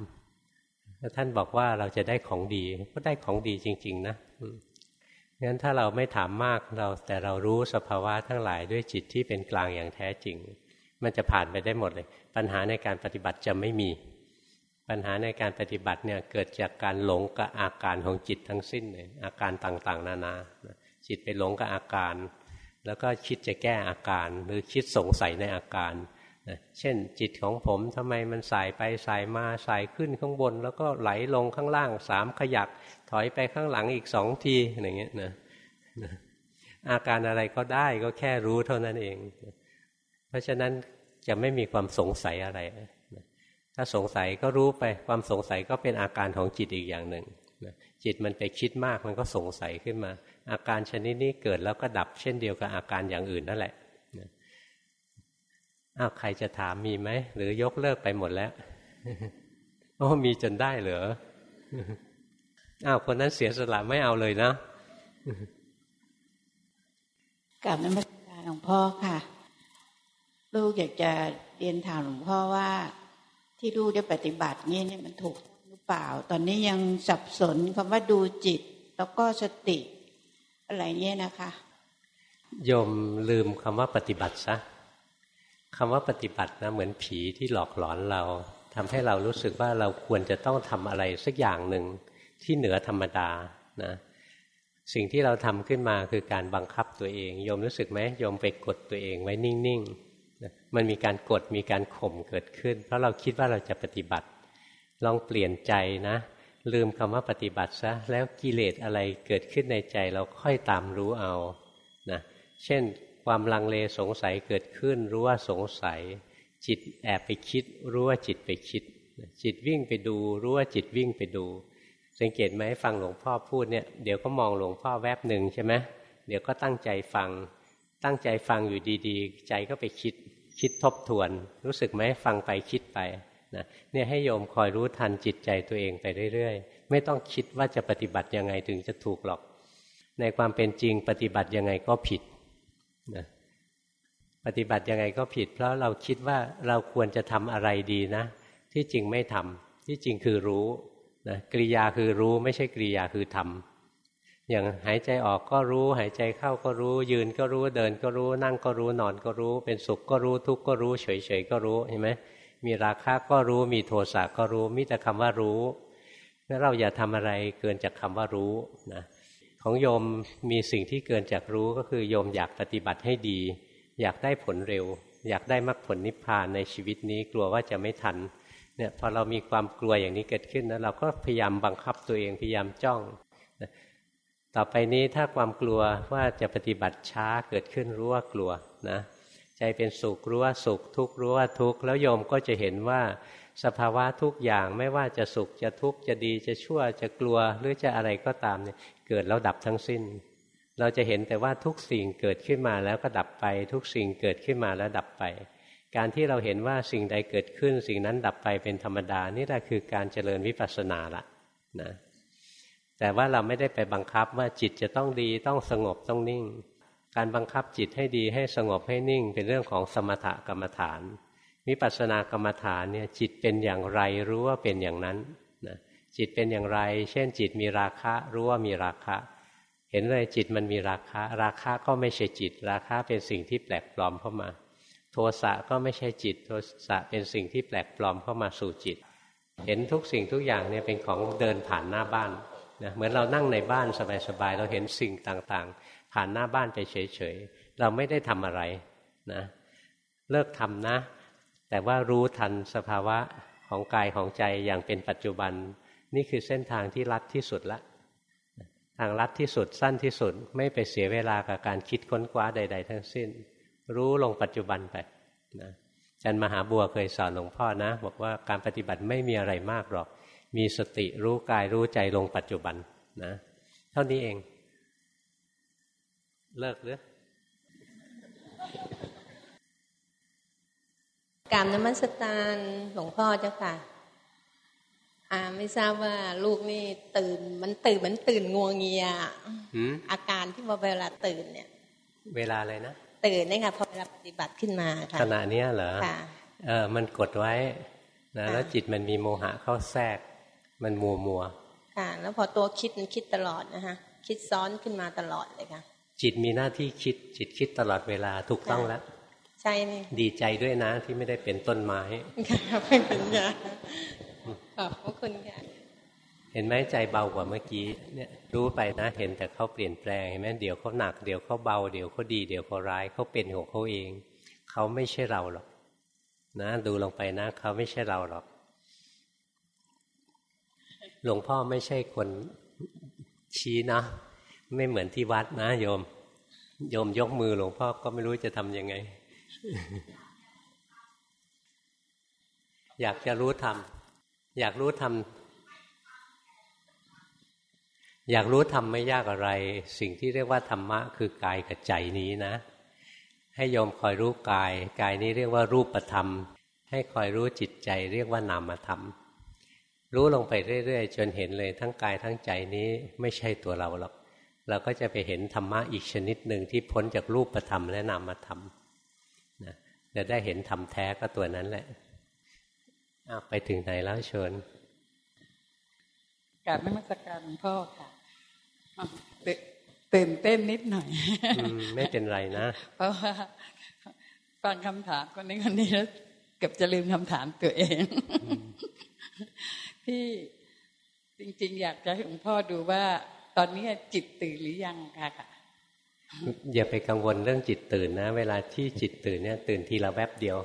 แล้วท่านบอกว่าเราจะได้ของดี ก็ได้ของดีจริง ๆ นะงั้นถ้าเราไม่ถามมากเราแต่เรารู้สภาวะทั้งหลายด้วยจิตที่เป็นกลางอย่างแท้จริง มันจะผ่านไปได้หมดเลย ปัญหาในการปฏิบัติจะไม่มี ปัญหาในการปฏิบัติเนี่ยเกิดจากการหลงกับอาการของจิตทั้งสิ้นเลยอาการต่างๆ นานา จิตไปหลงกับอาการ แล้วก็คิดจะแก้อาการ หรือคิดสงสัยในอาการ เช่นจิตของผมทำไมมันสายไปสายมาสายขึ้นข้างบน แล้วก็ไหลลงข้างล่างสามขยัก ถอยไปข้างหลังอีกสองทีอย่างเงี้ยนะอาการอะไรก็ได้ก็แค่รู้เท่านั้นเอง เพราะฉะนั้นจะไม่มีความสงสัยอะไร ถ้าสงสัยก็รู้ไปความสงสัยก็เป็นอาการของจิตอีกอย่างหนึ่งจิตมันไปคิดมากมันก็สงสัยขึ้นมา อาการชนิดนี้เกิดแล้วก็ดับเช่นเดียวกับอาการอย่างอื่นนั่นแหละ อ้าวใครจะถามมีไหมหรือยกเลิกไปหมดแล้วโอ้มีจนได้เหรออ้าวคนนั้นเสียสละไม่เอาเลยนะกลับนมัสการหลวงพ่อค่ะ ลูกอยากจะเรียนถามหลวงพ่อว่า ที่ลูกได้ปฏิบัตินี่เนี่ยมันถูกหรือเปล่า ตอนนี้ยังสับสนคำว่าดูจิต แล้วก็สติ อะไรเนี่ยนะคะโยมลืมคำว่าปฏิบัติซะ คำว่าปฏิบัตินะเหมือนผีที่หลอกหลอนเราทำให้เรารู้สึกว่าเราควรจะต้องทำอะไรสักอย่างหนึ่งที่เหนือธรรมดานะสิ่งที่เราทำขึ้นมาคือการบังคับตัวเองโยมรู้สึกไหมโยมไปกดตัวเองไว้นิ่งๆนะมันมีการกดมีการข่มเกิดขึ้น เพราะเราคิดว่าเราจะปฏิบัติ ลองเปลี่ยนใจนะ ลืมคำว่าปฏิบัติซะแล้วกิเลสอะไรเกิดขึ้นในใจเราค่อยตามรู้เอานะเช่น ความลังเลสงสัยเกิดขึ้น รู้ว่าสงสัย จิตแอบไปคิด รู้ว่าจิตไปคิด จิตวิ่งไปดู รู้ว่าจิตวิ่งไปดู สังเกตไหมฟังหลวงพ่อพูดเนี่ยเดี๋ยวก็มองหลวงพ่อแวบหนึ่งใช่ไหมเดี๋ยวก็ตั้งใจฟัง ตั้งใจฟังอยู่ดีๆ ใจก็ไปคิด คิดทบทวน รู้สึกไหมฟังไปคิดไปนะเนี่ยให้โยมคอยรู้ทันจิตใจตัวเองไปเรื่อยๆ ไม่ต้องคิดว่าจะปฏิบัติยังไงถึงจะถูกหรอก ในความเป็นจริงปฏิบัติยังไงก็ผิด นะปฏิบัติยังไงก็ผิด เพราะเราคิดว่าเราควรจะทำอะไรดีนะ ที่จริงไม่ทำที่จริงคือรู้นะกริยาคือรู้ไม่ใช่กริยาคือทำอย่างหายใจออกก็รู้ หายใจเข้าก็รู้ ยืนก็รู้เดินก็รู้ นั่งก็รู้นอนก็รู้ เป็นสุขก็รู้ทุกข์ก็รู้ เฉยๆก็รู้เห็นไหมมีราคะก็รู้มีโทสะก็รู้มีแต่คำว่ารู้งั้นเราอย่าทำอะไรเกินจากคำว่ารู้นะ ของโยมมีสิ่งที่เกินจากรู้ก็คือโยมอยากปฏิบัติให้ดี อยากได้ผลเร็ว อยากได้มรรคผลนิพพานในชีวิตนี้กลัวว่าจะไม่ทันเนี่ยพอเรามีความกลัวอย่างนี้เกิดขึ้นนะเราก็พยายามบังคับตัวเองพยายามจ้องต่อไปนี้ถ้าความกลัวว่าจะปฏิบัติช้าเกิดขึ้นรู้ว่ากลัวนะใจเป็นสุขรู้ว่าสุข ทุกข์รู้ว่าทุกข์แล้วโยมก็จะเห็นว่าสภาวะทุกอย่างไม่ว่าจะสุขจะทุกข์จะดีจะชั่วจะกลัวหรือจะอะไรก็ตามเนี่ย เกิดแล้วดับทั้งสิ้น เราจะเห็นแต่ว่าทุกสิ่งเกิดขึ้นมาแล้วก็ดับไป ทุกสิ่งเกิดขึ้นมาแล้วดับไป การที่เราเห็นว่าสิ่งใดเกิดขึ้น สิ่งนั้นดับไปเป็นธรรมดา นี่แหละคือการเจริญวิปัสสนาละนะแต่ว่าเราไม่ได้ไปบังคับว่าจิตจะต้องดีต้องสงบต้องนิ่ง การบังคับจิตให้ดีให้สงบให้นิ่ง เป็นเรื่องของสมถกรรมฐานวิปัสสนากรรมฐานเนี่ยจิตเป็นอย่างไรรู้ว่าเป็นอย่างนั้น จิตเป็นอย่างไร เช่น จิตมีราคะ รู้ว่ามีราคะ เห็นเลยจิตมันมีราคะ ราคะก็ไม่ใช่จิต ราคะเป็นสิ่งที่แปลกปลอมเข้ามา โทสะก็ไม่ใช่จิต โทสะเป็นสิ่งที่แปลกปลอมเข้ามาสู่จิต เห็นทุกสิ่งทุกอย่างเนี่ยเป็นของเดินผ่านหน้าบ้านนะเหมือนเรานั่งในบ้านสบายๆเราเห็นสิ่งต่างๆ ผ่านหน้าบ้านไปเฉยๆเราไม่ได้ทำอะไรนะเลิกทำนะ แต่ว่ารู้ทันสภาวะของกายของใจอย่างเป็นปัจจุบัน นี่คือเส้นทางที่ลัดที่สุดละ ทางลัดที่สุดสั้นที่สุดไม่ไปเสียเวลากับการคิดค้นคว้าใด ๆ ทั้งสิ้น รู้ลงปัจจุบันไปนะจันมหาบัวเคยสอนหลวงพ่อนะ บอกว่าการปฏิบัติไม่มีอะไรมากหรอก มีสติรู้กายรู้ใจลงปัจจุบันนะเท่านี้เอง เลิกหรือกรรมนมัสการหลวงพ่อเจ้าค่ะ อ่าไม่ทราบว่าลูกนี่ตื่นมันตื่นมันตื่นงวงเงียอาการที่ว่าเวลาตื่นเนี่ย เวลาอะไรนะตื่นนี่ค่ะพอเวลาปฏิบัติขึ้นมาค่ะขณะนี้เหรอค่ะเออมันกดไว้นะแล้วจิตมันมีโมหะเข้าแทรก มันมัวมัวค่ะ แล้วพอตัวคิดมันคิดตลอดนะคะคิดซ้อนขึ้นมาตลอดเลยค่ะ จิตมีหน้าที่คิด จิตคิดตลอดเวลาถูกต้องแล้วใช่นี่ดีใจด้วยนะที่ไม่ได้เป็นต้นไม้ค่ะเป็นค่ะ ขอบพระคุณค่ะ เห็นไหมใจเบากว่าเมื่อกี้ เนี่ยรู้ไปนะ เห็นแต่เขาเปลี่ยนแปลงเห็นไหมเดี๋ยวเขาหนัก เดี๋ยวเขาเบา เดี๋ยวเขาดี เดี๋ยวเขาร้ายเขาเป็นของเขาเอง เขาไม่ใช่เราหรอก นะ ดูลงไปนะ เขาไม่ใช่เราหรอก หลวงพ่อไม่ใช่คนชี้นะ ไม่เหมือนที่วัดนะโยม โยมยกมือหลวงพ่อก็ไม่รู้จะทำยังไง อยากจะรู้ธรรม อยากรู้ธรรมอยากรู้ธรรมไม่ยากอะไร สิ่งที่เรียกว่าธรรมะ คือกายกับใจนี้นะ ให้โยมคอยรู้กาย กายนี้เรียกว่ารูปธรรม ให้คอยรู้จิตใจ เรียกว่านามธรรม รู้ลงไปเรื่อยๆ จนเห็นเลยทั้งกายทั้งใจนี้ไม่ใช่ตัวเราหรอกเราก็จะไปเห็นธรรมะอีกชนิดหนึ่งที่พ้นจากรูปธรรมและนามธรรมนะจะได้เห็นธรรมแท้ก็ตัวนั้นแหละ ไปถึงไหนแล้วเชิญกราบนมัสการหลวงพ่อค่ะตื่นเต้นนิดหน่อยไม่เป็นไรนะ เพราะว่าฟังคำถามคนนี้คนนี้แล้วเกือบจะลืมคำถามตัวเองพี่จริง ๆ อยากจะให้หลวงพ่อดูว่า ตอนนี้จิตตื่นหรือยังค่ะอย่าไปกังวลเรื่องจิตตื่นนะ เวลาที่จิตตื่นเนี่ย ตื่นทีละแวบเดียว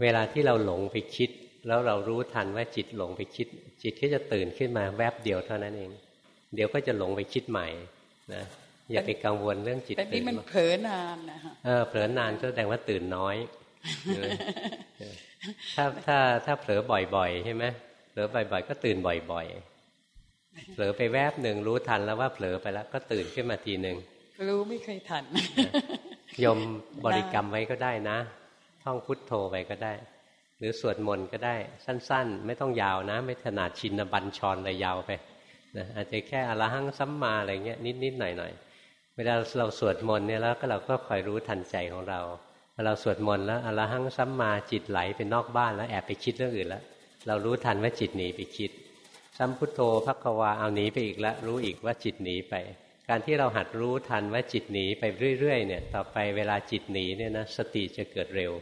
เวลาที่เราหลงไปคิด แล้วเรารู้ทันว่าจิตหลงไปคิด จิตก็จะตื่นขึ้นมาแวบเดียวเท่านั้นเอง เดี๋ยวก็จะหลงไปคิดใหม่นะอย่าไปกังวลเรื่องจิตตื่นแต่นี่มันเผลอนานนะฮะเออเผลอนานก็แสดงว่าตื่นน้อย ถ้าถ้าถ้าเผลอบ่อยๆใช่ไหมเผลอบ่อยๆ ก็ตื่นบ่อยๆเผลอไปแวบหนึ่งรู้ทันแล้วว่าเผลอไปแล้ว ก็ตื่นขึ้นมาทีหนึ่งรู้ไม่เคยทันยมบริกรรมไว้ก็ได้นะ ท่องพุทโธไปก็ได้ หรือสวดมนต์ก็ได้สั้น ๆ ไม่ต้องยาวนะ ไม่ถนาดชินบัญชรอะไรยาวไปนะอาจจะแค่อรหังสัมมาอะไรเงี้ยนิดๆหน่อยๆเวลาเราสวดมนต์เนี่ยแล้วก็เราก็คอยรู้ทันใจของเราพอเราสวดมนต์แล้วอรหังสัมมาจิตไหลไปนอกบ้านแล้วแอบไปคิดเรื่องอื่นแล้วเรารู้ทันว่าจิตหนีไปคิดสัมพุทโธพักวาเอาหนีไปอีกแล้วรู้อีกว่าจิตหนีไป การที่เราหัดรู้ทันว่าจิตหนีไปเรื่อยๆเนี่ย ต่อไปเวลาจิตหนีเนี่ยนะสติจะเกิดเร็ว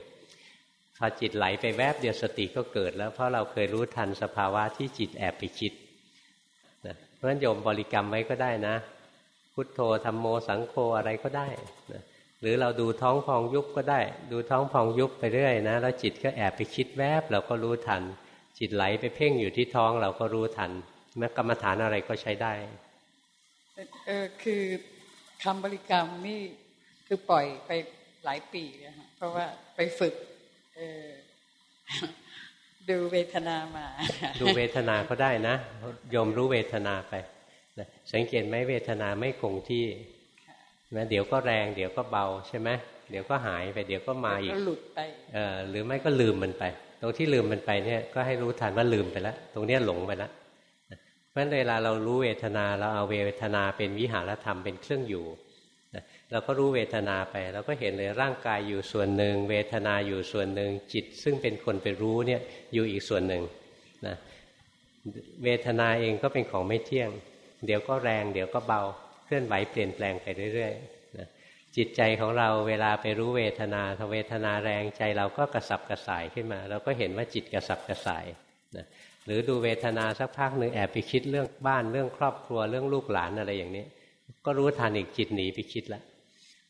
พอจิตไหลไปแวบเดียวสติก็เกิด แล้วเพราะเราเคยรู้ทันสภาวะที่จิตแอบไปคิดนะเพราะฉะนั้นโยมบริกรรมไว้ก็ได้นะ พุทโธธรรมโมสังโฆอะไรก็ได้นะหรือเราดูท้องพองยุบก็ได้ ดูท้องพองยุบไปเรื่อยนะแล้วจิตก็แอบไปคิดแวบเราก็รู้ทัน จิตไหลไปเพ่งอยู่ที่ท้องเราก็รู้ทันแม้กรรมฐานอะไรก็ใช้ได้เออคือคำบริกรรมนี่คือปล่อยไปหลายปีนะะเพราะว่าไปฝึก ดูเวทนามา ดูเวทนาก็ได้นะยมรู้เวทนาไปสังเกตไหมเวทนาไม่คงที่นะเดี๋ยวก็แรง เดี๋ยวก็เบาใช่ไหมเดี๋ยวก็หายไปเดี๋ยวก็มาอีกหลุดไปเออหรือไม่ก็ลืมมันไป ตรงที่ลืมมันไปเนี่ยก็ให้รู้ทันว่าลืมไปแล้วตรงเนี้ยหลงไปแล้วพเพราะฉะนั้นเวลาเรารู้เวทนาเราเอาเวทนาเป็นวิหารธรรมเป็นเครื่องอยู่ เราก็รู้เวทนาไปเราก็เห็นเลยร่างกายอยู่ส่วนหนึ่ง เวทนาอยู่ส่วนหนึ่ง จิต ซึ่งเป็นคนไปรู้เนี่ยอยู่อีกส่วนหนึ่งนะเวทนาเองก็เป็นของไม่เที่ยง เดี๋ยวก็แรง เดี๋ยวก็เบาเคลื่อนไหวเปลี่ยนแปลงไปเรื่อยๆนะจิตใจของเราเวลาไปรู้เวทนาถ้าเวทนาแรงใจเราก็กระสับกระส่ายขึ้นมาเราก็เห็นว่าจิตกระสับกระส่ายนะหรือดูเวทนาสักพักหนึ่งแอบไปคิดเรื่องบ้านเรื่องครอบครัวเรื่องลูกหลานอะไรอย่างนี้ ก็รู้ทันอีกจิตหนีไปคิดแล้ว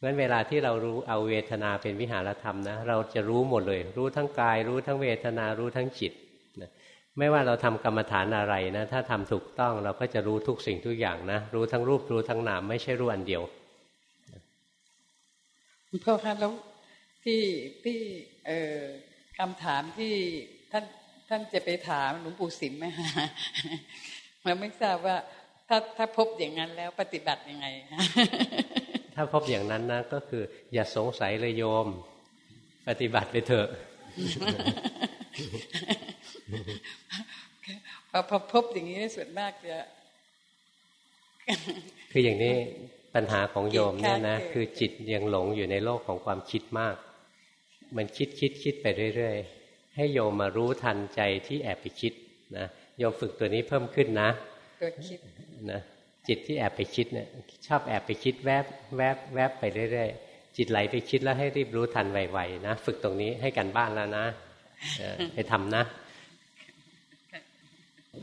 งั้นเวลาที่เรารู้เอาเวทนาเป็นวิหารธรรมนะเราจะรู้หมดเลย รู้ทั้งกาย รู้ทั้งเวทนารู้ทั้งจิตนะไม่ว่าเราทำกรรมฐานอะไรนะถ้าทำถูกต้องเราก็จะรู้ทุกสิ่งทุกอย่างนะรู้ทั้งรูปรู้ทั้งนามไม่ใช่รู้อันเดียวพ่อคะแล้วที่ที่เอ่อคำถามที่ท่านท่านจะไปถามหลวงปู่สิมไหมฮะเราไม่ทราบว่าถ้าถ้าพบอย่างนั้นแล้วปฏิบัติยังไง ถ้าพบอย่างนั้นนะก็คือ อย่าสงสัยเลยโยม ปฏิบัติไปเถอะพอพอพบอย่างนี้ส่วนมากจะคืออย่างนี้ปัญหาของโยมเนี่ยนะคือจิตยังหลงอยู่ในโลกของความคิดมาก มันคิดคิดคิดไปเรื่อยๆ ให้โยมมารู้ทันใจที่แอบไปคิดนะโยมฝึกตัวนี้เพิ่มขึ้นนะตัวคิดนะ จิตที่แอบไปคิดเนี่ยชอบแอบไปคิดแวบแวบแวบไปเรื่อยๆจิตไหลไปคิดแล้วให้รีบรู้ทันไวๆนะฝึกตรงนี้ให้กันบ้านแล้วนะไปทำนะ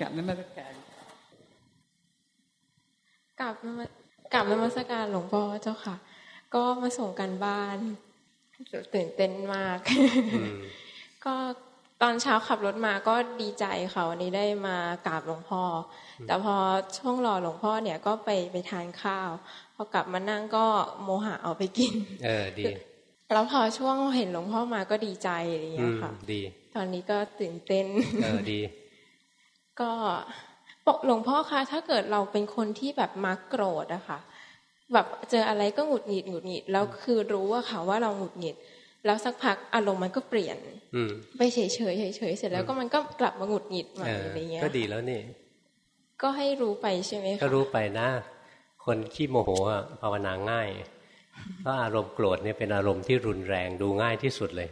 กลับนมัสการกลับนมัสกลับนมัสการหลวงพ่อเจ้าค่ะ ก็มาส่งกันบ้านตื่นเต้นมาก ก็ ตอนเช้าขับรถมาก็ดีใจค่ะวันนี้ได้มากราบหลวงพ่อ แต่พอช่วงรอหลวงพ่อเนี่ยก็ไปไปทานข้าว พอกลับมานั่งก็โมหะเอาไปกิน เออดี แล้วพอช่วงเห็นหลวงพ่อมาก็ดีใจอะไรอย่างเงี้ยค่ะ ดี ตอนนี้ก็ตื่นเต้น เออดี ก็บอกหลวงพ่อคะถ้าเกิดเราเป็นคนที่แบบมักโกรธอะค่ะ แบบเจออะไรก็หงุดหงิดหงุดหงิดแล้วคือรู้ว่าค่ะว่าเราหงุดหงิด แล้วสักพักอารมณ์มันก็เปลี่ยนไปเฉยเฉยเฉยเสร็จแล้วก็มันก็กลับมาหงุดหงิดใหม่อะไรเงี้ยก็ดีแล้วนี่ ก็ให้รู้ไปใช่ไหมคะก็รู้ไปนะ คนขี้โมโหภาวนาง่ายเพราะอารมณ์โกรธเนี่ยเป็นอารมณ์ที่รุนแรงดูง่ายที่สุดเลย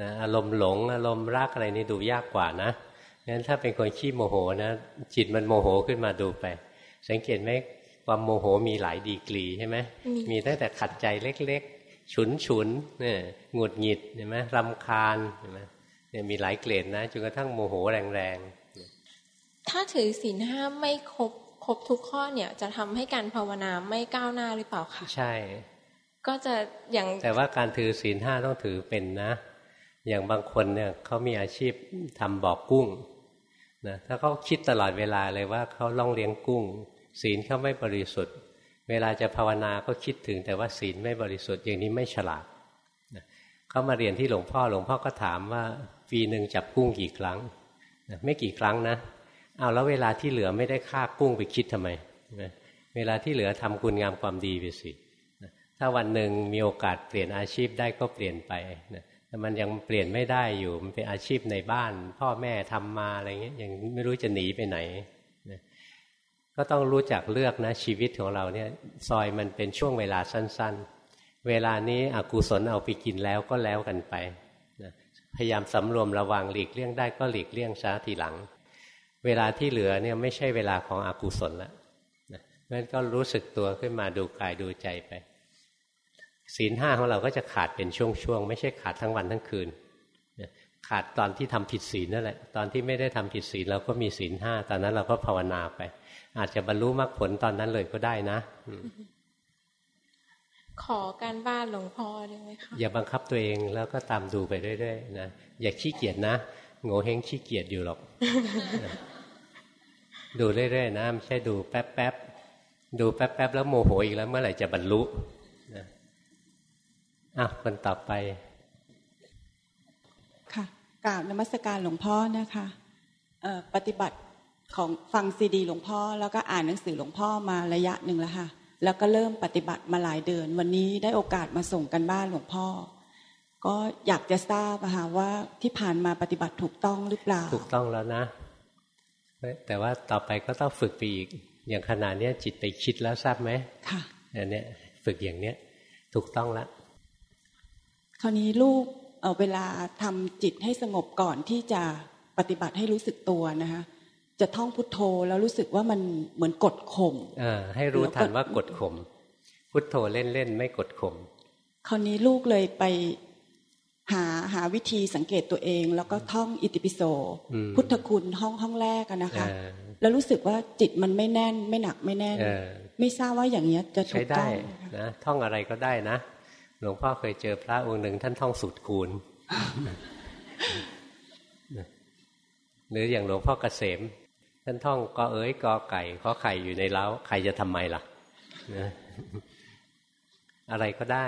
นะอารมณ์หลง อารมณ์รักอะไรนี่ดูยากกว่านะงั้นถ้าเป็นคนขี้โมโหนะ จิตมันโมโหขึ้นมาดูไป สังเกตไหมความโมโหมีหลายดีกรีใช่ไหมมีตั้งแต่ขัดใจเล็ก ฉุนฉุนเนี่ยหงุดหงิดเห็นไหมรำคาญเห็นไหมเนี่ยมีหลายเกรดนะจนกระทั่งโมโหแรงๆถ้าถือศีลห้าไม่ครบครบทุกข้อเนี่ยจะทำให้การภาวนาไม่ก้าวหน้าหรือเปล่าคะใช่ ก็จะอย่างแต่ว่าการถือศีลห้าต้องถือเป็นนะ อย่างบางคนเนี่ยเขามีอาชีพทำบอกกุ้งนะถ้าเขาคิดตลอดเวลาเลยว่าเขาล่องเลี้ยงกุ้ง ศีลเขาไม่บริสุทธิ์ เวลาจะภาวนาก็คิดถึงแต่ว่าศีลไม่บริสุทธิ์อย่างนี้ไม่ฉลาดเขามาเรียนที่หลวงพ่อหลวงพ่อก็ถามว่าปีหนึ่งจับกุ้งกี่ครั้งไม่กี่ครั้งนะเอาแล้วเวลาที่เหลือไม่ได้ฆ่ากุ้งไปคิดทำไมเวลาที่เหลือทำคุณงามความดีไปสิถ้าวันหนึ่งมีโอกาสเปลี่ยนอาชีพได้ก็เปลี่ยนไปแต่มันยังเปลี่ยนไม่ได้อยู่มันเป็นอาชีพในบ้าน พ่อแม่ทำมาอะไรเงี้ยยังไม่รู้จะหนีไปไหน ก็ต้องรู้จักเลือกนะชีวิตของเราเนี่ยซอยมันเป็นช่วงเวลาสั้น ๆ เวลานี้อกุศลเอาไปกินแล้วก็แล้วกันไปนะพยายามสำรวมระวังหลีกเลี่ยงได้ก็หลีกเลี่ยงช้าทีหลัง เวลาที่เหลือเนี่ยไม่ใช่เวลาของอกุศลแล้วนะงั้นก็รู้สึกตัวขึ้นมาดูกายดูใจไปศีลห้าของเราก็จะขาดเป็นช่วงๆไม่ใช่ขาดทั้งวันทั้งคืน ขาดตอนที่ทำผิดศีลนั่นแหละ ตอนที่ไม่ได้ทำผิดศีลเราก็มีศีลห้าตอนนั้นเราก็ภาวนาไป อาจจะบรรลุมรรคผลตอนนั้นเลยก็ได้นะขอการบ้านหลวงพ่อได้ไหมคะอย่าบังคับตัวเองแล้วก็ตามดูไปเรื่อยๆนะอย่าขี้เกียจนะโง่เฮงขี้เกียจอยู่หรอก ดูเรื่อยๆนะไม่ใช่ดูแป๊บๆดูแป๊บๆแล้วโมโหอีกแล้วเมื่อไหร่จะบรรลุนะอะคนต่อไปค่ะ กราบนมัสการหลวงพ่อนะคะปฏิบัติของฟังซีดี หลวงพ่อ แล้วก็อ่านหนังสือหลวงพ่อมาระยะหนึ่งแล้วค่ะ แล้วก็เริ่มปฏิบัติมาหลายเดือน วันนี้ได้โอกาสมาส่งกันบ้านหลวงพ่อ ก็อยากจะทราบค่ะว่าที่ผ่านมาปฏิบัติถูกต้องหรือเปล่า ถูกต้องแล้วนะ แต่ว่าต่อไปก็ต้องฝึกไปอีก อย่างขนาดนี้จิตไปคิดแล้วทราบไหมค่ะอันนี้ฝึกอย่างเนี้ยถูกต้องแล้วคราวนี้ลูก เอาเวลาทำจิตให้สงบก่อนที่จะปฏิบัติให้รู้สึกตัวนะคะจะท่องพุทโธแล้วรู้สึกว่ามันเหมือนกดข่มให้รู้ทันว่ากดข่มพุทโธเล่นๆไม่กดข่มคราวนี้ลูกเลยไปหาหาวิธีสังเกตตัวเอง แล้วก็ท่องอิติปิโสพุทธคุณห้องห้องแรกนะคะ แล้วรู้สึกว่าจิตมันไม่แน่น ไม่หนักไม่แน่น ไม่ทราบว่าอย่างเนี้ยจะถูกต้องนะท่องอะไรก็ได้นะ หลวงพ่อเคยเจอพระองค์หนึ่งท่านท่องสูตรคูณหรืออย่างหลวงพ่อเกษมท่านท่องกอเอ๋ยกอไก่ขอไข่อยู่ในเล้าใครจะทำไมล่ะอะไรก็ได้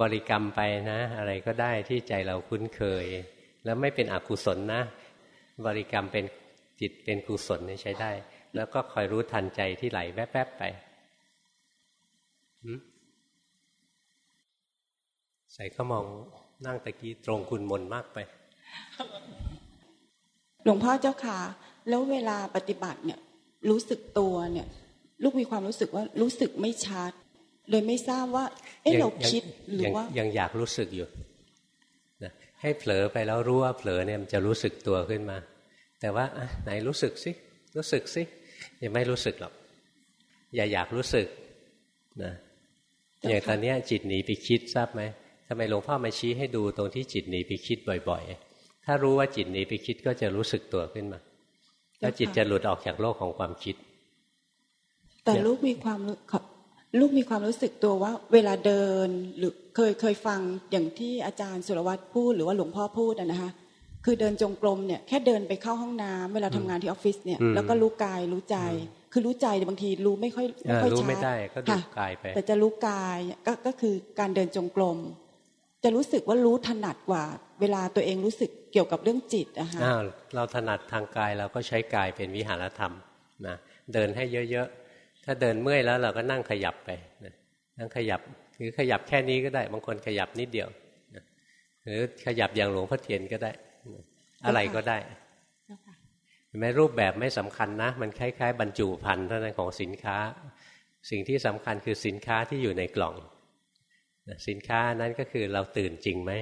บริกรรมไปนะ อะไรก็ได้ที่ใจเราคุ้นเคย แล้วไม่เป็นอกุศลนะ บริกรรมเป็นจิตเป็นกุศลนี่ใช้ได้ แล้วก็คอยรู้ทันใจที่ไหลแวบๆไป ใส่ก็มองนั่งตะกี้ตรงคุณมนมากไป หลวงพ่อเจ้าค่ะ แล้วเวลาปฏิบัติเนี่ย รู้สึกตัวเนี่ย ลูกมีความรู้สึกว่ารู้สึกไม่ชัดเลยไม่ทราบว่า เอ๊ะเราคิดหรือว่ายังอยากรู้สึกอยู่นะให้เผลอไปแล้วรู้ว่าเผลอเนี่ยมันจะรู้สึกตัวขึ้นมา แต่ว่าไหนรู้สึกสิรู้สึกสิยังไม่รู้สึกหรอกอย่าอยากรู้สึกนะอย่างตอนนี้จิตหนีไปคิดทราบไหมทำไมหลวงพ่อมาชี้ให้ดูตรงที่จิตหนีไปคิดบ่อยๆ ถ้ารู้ว่าจิตหนีไปคิดก็จะรู้สึกตัวขึ้นมา แล้วจิตจะหลุดออกจากโลกของความคิด แต่ลูกมีความลูกมีความรู้สึกตัวว่า เวลาเดินหรือเคยเคยฟังอย่างที่อาจารย์สุรวัตรพูดหรือว่าหลวงพ่อพูดนะคะคือเดินจงกรมเนี่ยแค่เดินไปเข้าห้องน้ำเวลาทำงานที่ออฟฟิศเนี่ยแล้วก็รู้กายรู้ใจ คือรู้ใจบางทีรู้ไม่ค่อยไม่ค่อยชัดรู้ไม่ได้ก็ดูกายไปแต่จะรู้กายก็ก็คือการเดินจงกรม จะรู้สึกว่ารู้ถนัดกว่า เวลาตัวเองรู้สึกเกี่ยวกับเรื่องจิตอะคะเราถนัดทางกายเราก็ใช้กายเป็นวิหารธรรมนะเดินให้เยอะถ้าเดินเมื่อยแล้วเราก็นั่งขยับไปนะนั่งขยับหรือขยับแค่นี้ก็ได้ บางคนขยับนิดเดียวนะหรือขยับอย่างหลวงพ่อเทียนก็ได้อะไรก็ได้เห็นไหมรูปแบบไม่สำคัญนะ มันคล้ายๆ บรรจุภัณฑ์เท่านั้นของสินค้า สิ่งที่สำคัญคือสินค้าที่อยู่ในกล่อง สินค้านั้นก็คือเราตื่นจริงไหม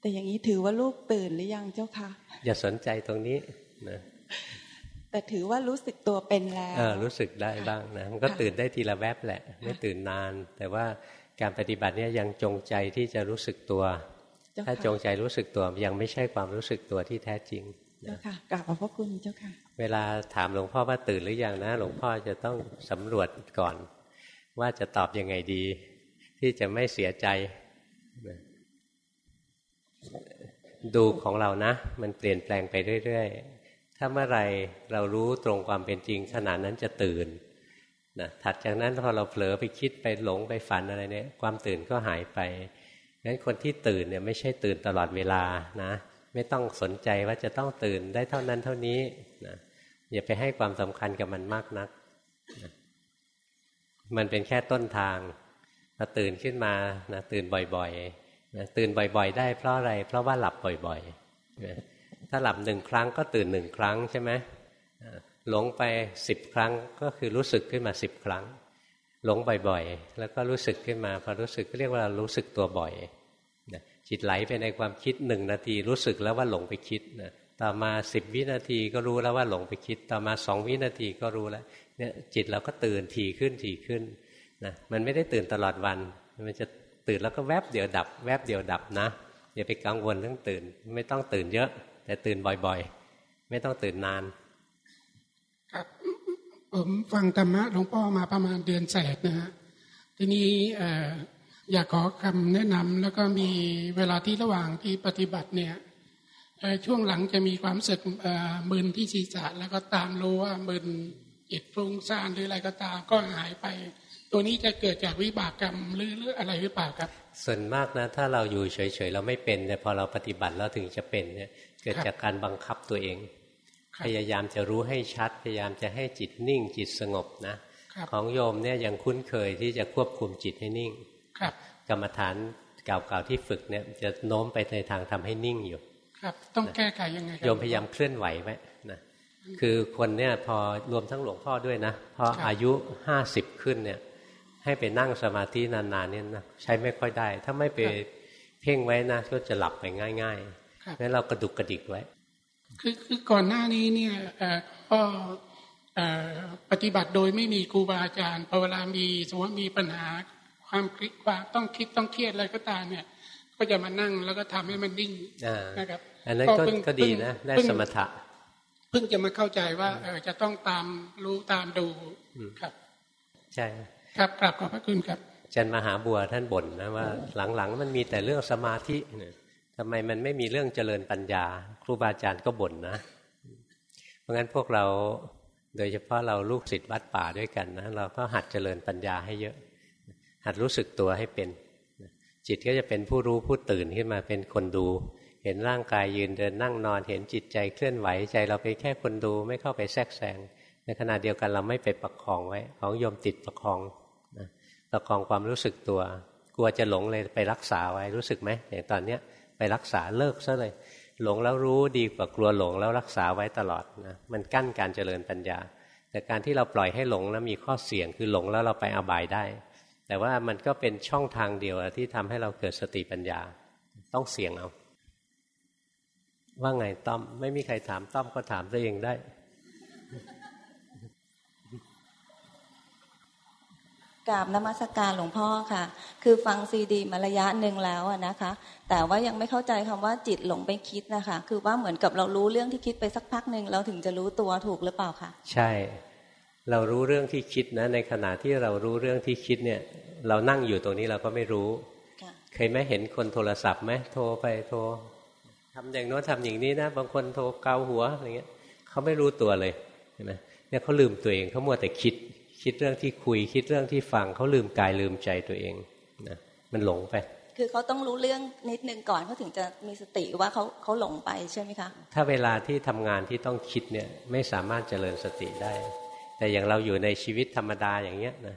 แต่อย่างนี้ถือว่าลูกตื่นหรือยังเจ้าคะอย่าสนใจตรงนี้นะแต่ถือว่ารู้สึกตัวเป็นแล้วเออรู้สึกได้บ้างนะมันก็ตื่นได้ทีละแวบแหละ ไม่ตื่นนาน แต่ว่าการปฏิบัติเนี่ยยังจงใจที่จะรู้สึกตัว ถ้าจงใจรู้สึกตัวยังไม่ใช่ความรู้สึกตัวที่แท้จริงเจ้าค่ะกราบขอบพระคุณเจ้าค่ะ เวลาถามหลวงพ่อว่าตื่นหรือยังนะ หลวงพ่อจะต้องสำรวจก่อน ว่าจะตอบยังไงดี ที่จะไม่เสียใจ ดูของเรานะ มันเปลี่ยนแปลงไปเรื่อยๆ ถ้าเมื่อไรเรารู้ตรงความเป็นจริงขนาดนั้นจะตื่นนะถัดจากนั้นพอเราเผลอไปคิดไปหลงไปฝันอะไรเนี่ยความตื่นก็หายไปงั้นคนที่ตื่นเนี่ยไม่ใช่ตื่นตลอดเวลานะไม่ต้องสนใจว่าจะต้องตื่นได้เท่านั้นเท่านี้นะอย่าไปให้ความสำคัญกับมันมากนักนะ มันเป็นแค่ต้นทางพอตื่นขึ้นมานะตื่นบ่อยๆนะตื่นบ่อย ๆ ได้เพราะอะไร เพราะว่าหลับบ่อยๆถ้าหลับหนึ่งครั้งก็ตื่นหนึ่งครั้งใช่ไหมหลงไปสิบครั้งก็คือรู้สึกขึ้นมาสิบครั้ง หลงบ่อยๆ แล้วก็รู้สึกขึ้นมาพอรู้สึกก็เรียกว่ารู้สึกตัวบ่อยจิตไหลไปในความคิดหนึ่งนาทีรู้สึกแล้วว่าหลงไปคิดนะต่อมาสิบวินาทีก็รู้แล้วว่าหลงไปคิด ต่อมาสองวินาทีก็รู้แล้ว เนี่ยจิตเราก็ตื่นถี่ขึ้นถี่ขึ้นนะมันไม่ได้ตื่นตลอดวัน มันจะตื่นแล้วก็แวบเดียวดับ แวบเดียวดับนะอย่าไปกังวลเรื่องตื่น ไม่ต้องตื่นเยอะ แต่ตื่นบ่อยๆ ไม่ต้องตื่นนาน ครับผมฟังธรรมะหลวงพ่อมาประมาณเดือนแสกนะฮะทีนี้อยากขอคำแนะนำแล้วก็มีเวลาที่ระหว่างที่ปฏิบัติเนี่ยช่วงหลังจะมีความสึกมึนที่ศีรษะแล้วก็ตามรู้ว่ามึน จิตปรุงซ่านหรืออะไรก็ตามก็หายไป ตัวนี้จะเกิดจากวิบากกรรมหรืออะไรหรือเปล่าครับ ส่วนมากนะ ถ้าเราอยู่เฉยๆเราไม่เป็นแต่พอเราปฏิบัติแล้วถึงจะเป็นเนี่ยเกิดจากการบังคับตัวเอง พยายามจะรู้ให้ชัด พยายามจะให้จิตนิ่งจิตสงบนะของโยมเนี่ยยังคุ้นเคยที่จะควบคุมจิตให้นิ่งกรรมฐานเก่าๆที่ฝึกเนี่ยจะโน้มไปในทางทำให้นิ่งอยู่ ครับ ต้องแก้ไขยังไงโยมพยายามเคลื่อนไหวไหมนะ คือคนเนี่ยพอรวมทั้งหลวงพ่อด้วยนะพออายุห้าสิบขึ้นเนี่ย ให้ไปนั่งสมาธินานๆเนี่ยนะใช้ไม่ค่อยได้ ถ้าไม่ไปเพ่งไว้นะก็จะหลับไปง่ายๆงั้นเรากระดุกกระดิกไว้ คือคือก่อนหน้านี้เนี่ยก็ปฏิบัติโดยไม่มีครูบาอาจารย์พอเวลามีสมมติมีปัญหาความคิดความต้องคิดต้องเครียดอะไรก็ตามเนี่ย ก็จะมานั่งแล้วก็ทำให้มันนิ่งนะครับอันนั้นก็ดีนะได้สมถะเพิ่งจะมาเข้าใจว่าเออจะต้องตามรู้ตามดูครับ ใช่ครับกลับขอบพระคุณครับจันมหาบัวท่านบ่นนะว่า หลังๆ มันมีแต่เรื่องสมาธิเนี่ยทำไมมันไม่มีเรื่องเจริญปัญญา ครูบาอาจารย์ก็บ่นนะ เพราะงั้นพวกเราโดยเฉพาะเราลูกศิษย์วัดป่าด้วยกันนะเราก็หัดเจริญปัญญาให้เยอะ หัดรู้สึกตัวให้เป็น จิตก็จะเป็นผู้รู้ผู้ตื่นขึ้นมาเป็นคนดู เห็นร่างกายยืนเดินนั่งนอนเห็นจิตใจเคลื่อนไหวใจเราเป็นแค่คนดูไม่เข้าไปแทรกแซงในขณะเดียวกันเราไม่ไปประคองไว้ของโยมติดประคองนะประคองความรู้สึกตัว กลัวจะหลงเลยไปรักษาไว้รู้สึกไหมอย่างตอนเนี้ยไปรักษาเลิกซะเลย หลงแล้วรู้ดีกว่ากลัวหลงแล้วรักษาไว้ตลอดนะมันกั้นการเจริญปัญญา แต่การที่เราปล่อยให้หลงแล้วมีข้อเสี่ยงคือหลงแล้วเราไปอบายได้ แต่ว่ามันก็เป็นช่องทางเดียวที่ทำให้เราเกิดสติปัญญาต้องเสี่ยงเอา ว่าไงต้อม ไม่มีใครถามต้อมก็ถามตัวเองได้ กราบนมัสการหลวงพ่อค่ะ คือฟังซีดีมาระยะหนึ่งแล้วนะคะ แต่ว่ายังไม่เข้าใจคำว่าจิตหลงไปคิดนะคะ คือว่าเหมือนกับเรารู้เรื่องที่คิดไปสักพักหนึ่งเราถึงจะรู้ตัวถูกหรือเปล่าคะใช่ เรารู้เรื่องที่คิดนะ ในขณะที่เรารู้เรื่องที่คิดเนี่ย เรานั่งอยู่ตรงนี้เราก็ไม่รู้ เคยไหมเห็นคนโทรศัพท์ไหมโทรไปโทร ทำอย่างโน้นทำอย่างนี้นะบางคนโทรเกาหัวอะไรเงี้ยเขาไม่รู้ตัวเลยเห็นไหมเนี่ยเขาลืมตัวเองเขามัวแต่คิด คิดเรื่องที่คุยคิดเรื่องที่ฟังเขาลืมกายลืมใจตัวเองนะมันหลงไป คือเขาต้องรู้เรื่องนิดนึงก่อนเขาถึงจะมีสติว่าเขาเขาหลงไปใช่ไหมคะ ถ้าเวลาที่ทำงานที่ต้องคิดเนี่ยไม่สามารถเจริญสติได้ แต่อย่างเราอยู่ในชีวิตธรรมดาอย่างเงี้ยนะ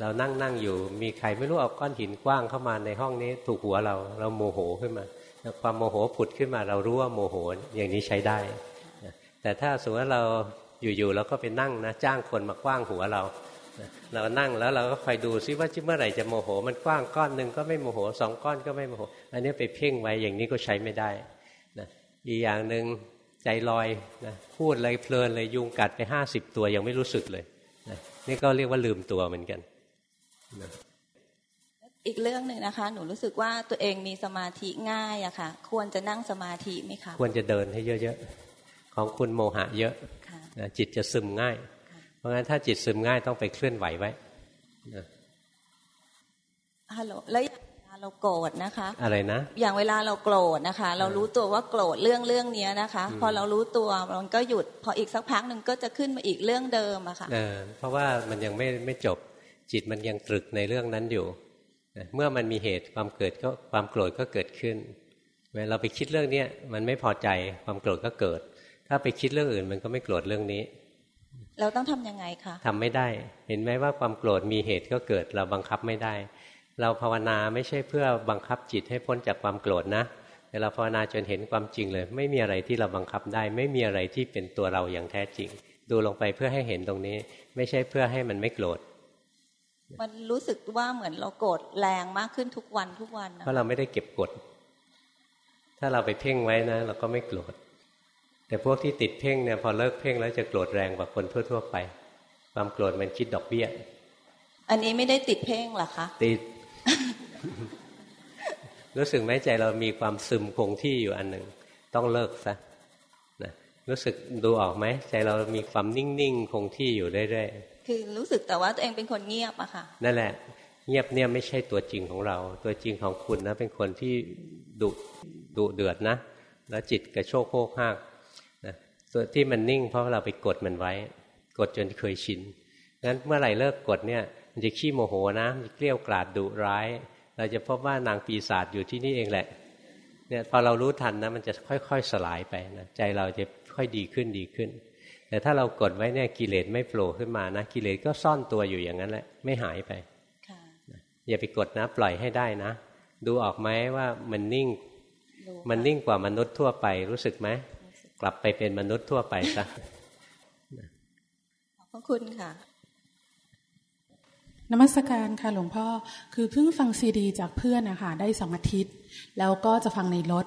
เรานั่งนั่งอยู่มีใครไม่รู้เอาก้อนหินกว้างเข้ามาในห้องนี้ถูกหัวเรา เราโมโหขึ้นมา ความโมโหผุดขึ้นมาเรารู้ว่าโมโหอย่างนี้ใช้ได้ แต่ถ้าสมมติเราอยู่ๆเราก็ไปนั่งนะจ้างคนมากว้างหัวเรา เรานั่งแล้วเราก็คอยดูซิว่าเมื่อไหร่จะโมโห มันกว้างก้อนหนึ่งก็ไม่โมโหสองก้อนก็ไม่โมโห อันนี้ไปเพ่งไว้อย่างนี้ก็ใช้ไม่ได้นะอีกอย่างหนึ่งใจลอยนะพูดอะไรเพลินเลยยุงกัดไปห้าสิบตัวยังไม่รู้สึกเลยนะนี่ก็เรียกว่าลืมตัวเหมือนกันนะ อีกเรื่องหนึ่งนะคะ หนูรู้สึกว่าตัวเองมีสมาธิง่ายอะค่ะ ควรจะนั่งสมาธิไหมคะควรจะเดินให้เยอะๆของคุณโมหะเยอะจิตจะซึมง่าย เพราะงั้นถ้าจิตซึมง่ายต้องไปเคลื่อนไหวไว้ฮัลโหลแล้วเราโกรธนะคะ อะไรนะ อย่างเวลาเราโกรธนะคะ เรารู้ตัวว่าโกรธเรื่องเรื่องนี้นะคะ พอเรารู้ตัวมันก็หยุด พออีกสักพักหนึ่งก็จะขึ้นมาอีกเรื่องเดิมอะค่ะเพราะว่ามันยังไม่ไม่จบจิตมันยังตรึกในเรื่องนั้นอยู่ เมื่อมันมีเหตุความเกิดก็ความโกรธก็เกิดขึ้นเวลาเราไปคิดเรื่องนี้มันไม่พอใจความโกรธก็เกิด ถ้าไปคิดเรื่องอื่นมันก็ไม่โกรธเรื่องนี้ เราต้องทํำยังไงคะทำไม่ได้ เห็นไหมว่าความโกรธมีเหตุก็เกิด เราบังคับไม่ได้ เราภาวนาไม่ใช่เพื่อบังคับจิตให้พ้นจากความโกรธนะแต่เราภาวนาจนเห็นความจริงเลย ไม่มีอะไรที่เราบังคับได้ ไม่มีอะไรที่เป็นตัวเราอย่างแท้จริง ดูลงไปเพื่อให้เห็นตรงนี้ ไม่ใช่เพื่อให้มันไม่โกรธ มันรู้สึกว่าเหมือนเราโกรธแรงมากขึ้นทุกวันทุกวันเพราะเราไม่ได้เก็บกด ถ้าเราไปเพ่งไว้นะ เราก็ไม่โกรธแต่พวกที่ติดเพ่งเนี่ยพอเลิกเพ่งแล้วจะโกรธแรงกว่าคนทั่ว ๆ ไป ความโกรธมันคิดดอกเบี้ย อันนี้ไม่ได้ติดเพ่งหรอคะติด รู้สึกไหมใจเรามีความซึมคงที่อยู่อันหนึ่งต้องเลิกซะนะรู้สึกดูออกไหมใจเรามีความนิ่งๆคงที่อยู่เรื่อยๆ คือรู้สึกแต่ว่าตัวเองเป็นคนเงียบอะค่ะ นั่นแหละ เงียบเนี่ยไม่ใช่ตัวจริงของเรา ตัวจริงของคุณนะเป็นคนที่ดุดุเดือดนะ แล้วจิตกระโชกโคกหักตัวที่มันนิ่งเพราะเราไปกดมันไว้ กดจนเคยชินงั้นเมื่อไหร่เลิกกดเนี่ยมันจะขี้โมโหนะมันเกลี้ยวกราดดุร้าย เราจะพบว่านางปีศาจอยู่ที่นี่เองแหละเนี่ยพอเรารู้ทันนะมันจะค่อย ๆ สลายไปนะใจเราจะค่อยดีขึ้นดีขึ้น แต่ถ้าเรากดไว้เนี่ยกิเลสไม่โผล่ขึ้นมานะกิเลสก็ซ่อนตัวอยู่อย่างนั้นแหละไม่หายไปอย่าไปกดนะปล่อยให้ได้นะ ดูออกไหมว่ามันนิ่ง มันนิ่งกว่ามนุษย์ทั่วไปรู้สึกไหมกลับไปเป็นมนุษย์ทั่วไปซะขอบพระคุณค่ะนมัสการค่ะหลวงพ่อคือเพิ่งฟังซีดี จากเพื่อนนะคะได้สองอาทิตย์ แล้วก็จะฟังในรถ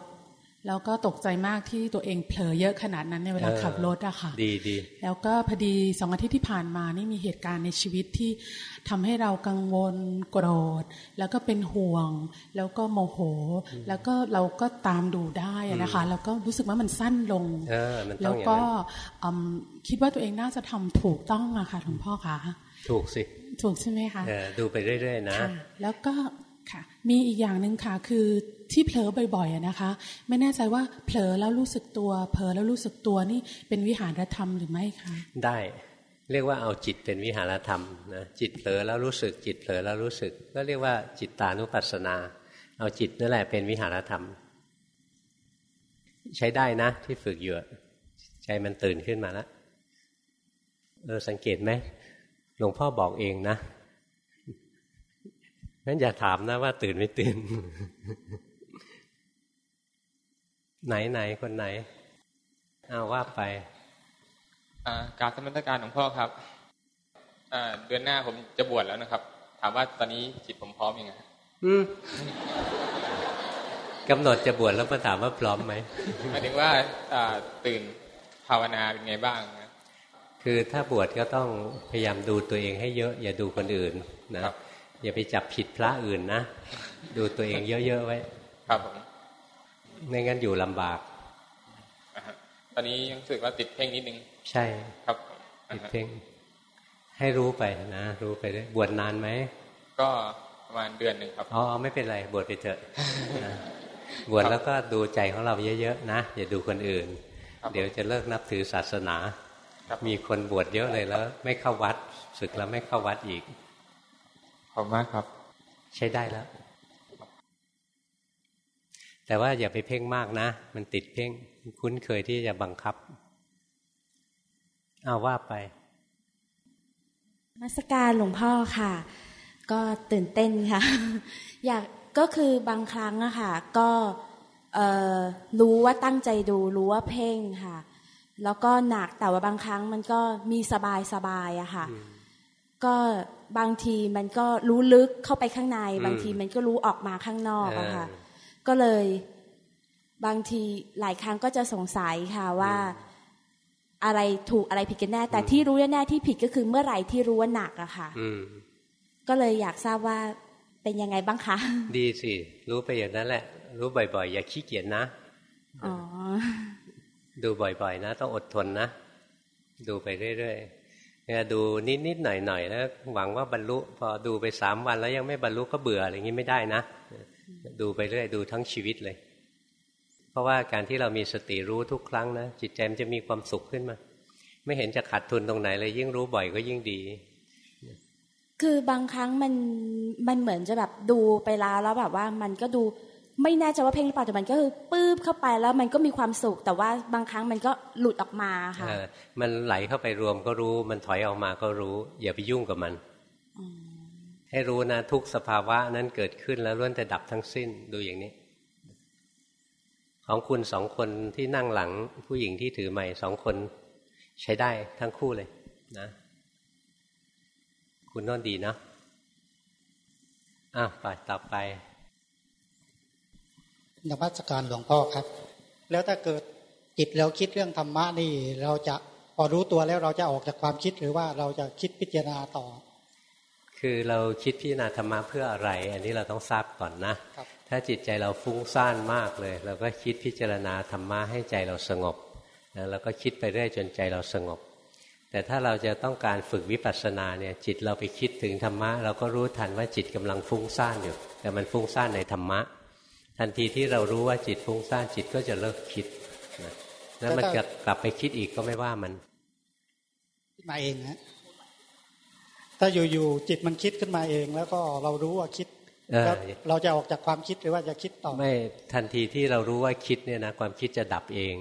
แล้วก็ตกใจมากที่ตัวเองเผลอเยอะขนาดนั้นในเวลาขับรถอะค่ะ ดีดี แล้วก็พอดีสองอาทิตย์ที่ผ่านมานี่มีเหตุการณ์ในชีวิตที่ทำให้เรากังวลโกรธ แล้วก็เป็นห่วง แล้วก็โมโห แล้วก็เราก็ตามดูได้นะคะ แล้วก็รู้สึกว่ามันสั้นลง แล้วก็คิดว่าตัวเองน่าจะทำถูกต้องอะค่ะหลวงพ่อคะถูกสิ ถูกใช่ไหมคะดูไปเรื่อยๆนะ แล้วก็ค่ะ มีอีกอย่างหนึ่งค่ะคือ ที่เผลอบ่อยๆนะคะ ไม่แน่ใจว่าเผลอแล้วรู้สึกตัว เผลอแล้วรู้สึกตัวนี่เป็นวิหารธรรมหรือไม่คะได้เรียกว่าเอาจิตเป็นวิหารธรรมนะจิตเผลอแล้วรู้สึก จิตเผลอแล้วรู้สึก ก็เรียกว่าจิตตานุปัสสนา เอาจิตนั่นแหละเป็นวิหารธรรม ใช้ได้นะ ที่ฝึกอยู่ใจมันตื่นขึ้นมาแล้วเออสังเกตไหมหลวงพ่อบอกเองนะงั้นอย่าถามนะว่าตื่นไม่ตื่น ไหนไหนคนไหนเอาว่าไปการสมรการของพ่อครับเดือนหน้าผมจะบวชแล้วนะครับ ถามว่าตอนนี้จิตผมพร้อมยังไงกำหนดจะบวชแล้วมาถามว่าพร้อมไหมหมายถึงว่าตื่นภาวนาเป็นไงบ้างคือถ้าบวชก็ต้องพยายามดูตัวเองให้เยอะ อย่าดูคนอื่นนะอย่าไปจับผิดพระอื่นนะ ดูตัวเองเยอะๆไว้ ครับผม ไม่งั้นอยู่ลำบาก ตอนนี้ยังรู้สึกว่าติดเพ่งนิดนึง ใช่ครับติดเพ่งให้รู้ไปนะรู้ไปได้บวชนานไหมก็ประมาณเดือนหนึ่งครับอ๋อไม่เป็นไรบวชไปเถอะบวชแล้วก็ดูใจของเราเยอะๆนะอย่าดูคนอื่น เดี๋ยวจะเลิกนับถือศาสนามีคนบวชเยอะเลยแล้ว ไม่เข้าวัดศึกแล้วไม่เข้าวัดอีกขอบมากครับ ใช้ได้แล้ว แต่ว่าอย่าไปเพ่งมากนะ มันติดเพ่ง คุ้นเคยที่จะบังคับ เอาว่าไปมาสการหลวงพ่อค่ะ ก็ตื่นเต้นค่ะ อยากก็คือบางครั้งอะค่ะ ก็รู้ว่าตั้งใจดู รู้ว่าเพ่งค่ะ แล้วก็หนักแต่ว่าบางครั้งมันก็มีสบายสบายอะค่ะ ก็บางทีมันก็รู้ลึกเข้าไปข้างใน บางทีมันก็รู้ออกมาข้างนอกอะค่ะ ก็เลยบางทีหลายครั้งก็จะสงสัยค่ะว่าอะไรถูกอะไรผิดกันแน่ แต่ที่รู้แน่ที่ผิดก็คือเมื่อไหร่ที่รู้ว่าหนักอะค่ะก็เลยอยากทราบว่าเป็นยังไงบ้างคะดีสิ รู้ไปอย่างนั้นแหละ รู้บ่อยๆ อย่าขี้เกียจนะอ๋อดูบ่อยๆ นะ ต้องอดทนนะ ดูไปเรื่อยๆเนี่ยดูนิดๆหน่อยๆแล้วหวังว่าบรรลุ พอดูไปสามวันแล้วยังไม่บรรลุก็เบื่ออะไรอย่างนี้ไม่ได้นะ ดูไปเรื่อยดูทั้งชีวิตเลย เพราะว่าการที่เรามีสติรู้ทุกครั้งนะจิตใจมันจะมีความสุขขึ้นมา ไม่เห็นจะขาดทุนตรงไหนเลย ยิ่งรู้บ่อยก็ยิ่งดี คือบางครั้งมันมันเหมือนจะแบบดูไปแล้วแล้วแบบว่ามันก็ดูไม่แน่ใจว่าเพลงหรือเปล่าแต่มันก็คือปื้บเข้าไปแล้วมันก็มีความสุข แต่ว่าบางครั้งมันก็หลุดออกมาค่ะมันไหลเข้าไปรวมก็รู้ มันถอยออกมาก็รู้ อย่าไปยุ่งกับมัน ให้รู้นะทุกสภาวะนั้นเกิดขึ้นแล้วล้วนแต่ดับทั้งสิ้นดูอย่างนี้ ของคุณสองคนที่นั่งหลังผู้หญิงที่ถือใหม่สองคน ใช้ได้ทั้งคู่เลยนะ คุณนอนดีนะอะไปต่อไปนมัสการหลวงพ่อครับ แล้วถ้าเกิดจิตเราคิดเรื่องธรรมะนี่ เราจะพอรู้ตัวแล้วเราจะออกจากความคิดหรือว่าเราจะคิดพิจารณาต่อ คือเราคิดพิจารณาธรรมะเพื่ออะไร อันนี้เราต้องทราบก่อนนะ ถ้าจิตใจเราฟุ้งซ่านมากเลย เราก็คิดพิจารณาธรรมะให้ใจเราสงบนะแล้วก็คิดไปเรื่อยจนใจเราสงบ แต่ถ้าเราจะต้องการฝึกวิปัสสนาเนี่ยจิตเราไปคิดถึงธรรมะ เราก็รู้ทันว่าจิตกำลังฟุ้งซ่านอยู่ แต่มันฟุ้งซ่านในธรรมะ ทันทีที่เรารู้ว่าจิตฟุ้งซ่านจิตก็จะเลิกคิดนะแล้วมันจะกลับไปคิดอีกก็ไม่ว่ามันมาเองนะ ถ้าอยู่ๆจิตมันคิดขึ้นมาเอง แล้วก็เรารู้ว่าคิดแล้วเราจะออกจากความคิดหรือว่าจะคิดต่อไม่ทันทีที่เรารู้ว่าคิดเนี่ยนะความคิดจะดับเอง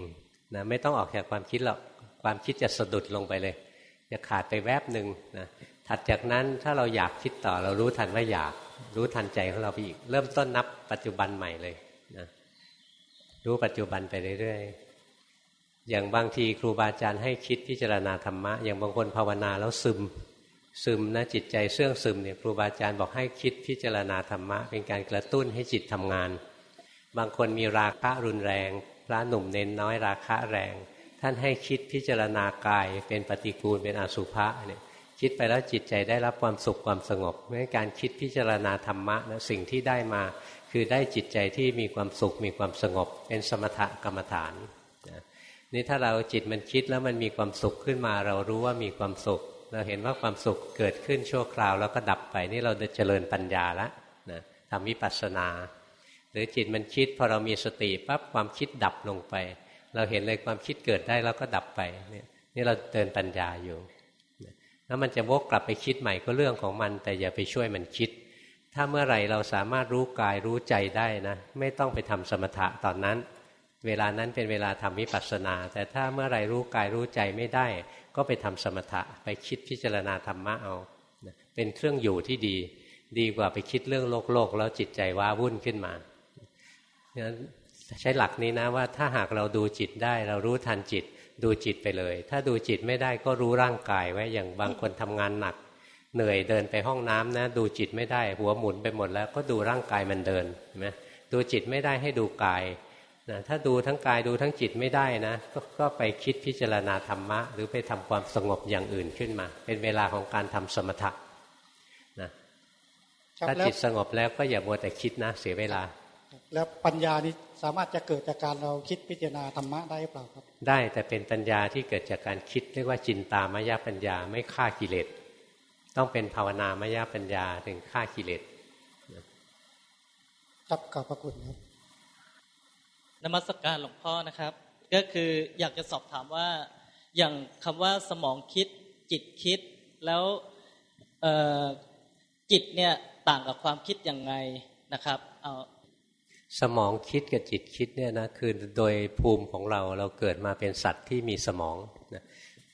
นะไม่ต้องออกจากความคิดหรอกความคิดจะสะดุดลงไปเลย จะขาดไปแวบหนึ่งนะถัดจากนั้นถ้าเราอยากคิดต่อ เรารู้ทันว่าอยากรู้ทันใจของเราไปอีก เริ่มต้นนับปัจจุบันใหม่เลยนะรู้ปัจจุบันไปเรื่อยๆอย่างบางทีครูบาอาจารย์ให้คิดพิจารณาธรรมะ อย่างบางคนภาวนาแล้วซึม ซึมนะจิตใจเสื่องซึมเนี่ยครูบาอาจารย์บอกให้คิดพิจารณาธรรมะ เป็นการกระตุ้นให้จิตทำงาน บางคนมีราคะรุนแรง พระหนุ่มเน้นน้อยราคะแรง ท่านให้คิดพิจารณากายเป็นปฏิกูลเป็นอสุภะเนี่ยคิดไปแล้วจิตใจได้รับความสุขความสงบในการคิดพิจารณาธรรมะนะสิ่งที่ได้มา คือได้จิตใจที่มีความสุขมีความสงบ เป็นสมถกรรมฐานนี่ถ้าเราจิตมันคิดแล้วมันมีความสุขขึ้นมา เรารู้ว่ามีความสุข เราเห็นว่าความสุขเกิดขึ้นชั่วคราวแล้วก็ดับไปนี่เราจะเจริญปัญญาแล้วนะทำวิปัสสนา หรือจิตมันคิดพอเรามีสติปั๊บความคิดดับลงไป เราเห็นเลยความคิดเกิดได้แล้วก็ดับไปนี่นี่เราเดินปัญญาอยู่แล้วมันจะวกกลับไปคิดใหม่ก็เรื่องของมัน แต่อย่าไปช่วยมันคิด ถ้าเมื่อไหร่เราสามารถรู้กายรู้ใจได้นะไม่ต้องไปทำสมถะตอนนั้น เวลานั้นเป็นเวลาทำวิปัสสนา แต่ถ้าเมื่อไหร่รู้กายรู้ใจไม่ได้ ก็ไปทำสมถะไปคิดพิจารณาธรรมะเอาเป็นเครื่องอยู่ที่ดี ดีกว่าไปคิดเรื่องโลกโลกแล้วจิตใจว้าวุ่นขึ้นมาฉะนั้นใช้หลักนี้นะว่าถ้าหากเราดูจิตได้เรารู้ทันจิต ดูจิตไปเลย ถ้าดูจิตไม่ได้ก็รู้ร่างกายไว้อย่างบางคนทำงานหนัก เหนื่อยเดินไปห้องน้ำนะ ดูจิตไม่ได้หัวหมุนไปหมดแล้วก็ดูร่างกายมันเดินเห็นไหมดูจิตไม่ได้ให้ดูกาย นะถ้าดูทั้งกายดูทั้งจิตไม่ได้นะกก็ไปคิดพิจารณาธรรมะ หรือไปทำความสงบอย่างอื่นขึ้นมา เป็นเวลาของการทำสมถะนะถ้าจิตสงบแล้วก็อย่ามัวแต่คิดนะ เสียเวลา แล้วปัญญานี้สามารถจะเกิดจากการเราคิดพิจารณาธรรมะได้หรือเปล่าครับ ได้แต่เป็นปัญญาที่เกิดจากการคิดเรียกว่าจินตามายาปัญญาไม่ฆ่ากิเลสต้องเป็นภาวนามายาปัญญาถึงฆ่ากิเลสครับขอบพระคุณครับ นมัสกการหลวงพ่อนะครับ ก็คืออยากจะสอบถามว่าอย่างคำว่าสมองคิดจิตคิดแล้วจิตเนี่ยต่างกับความคิดยังไงนะครับเอาสมองคิดกับจิตคิดเนี่ยนะคือโดยภูมิของเราเราเกิดมาเป็นสัตว์ที่มีสมองนะ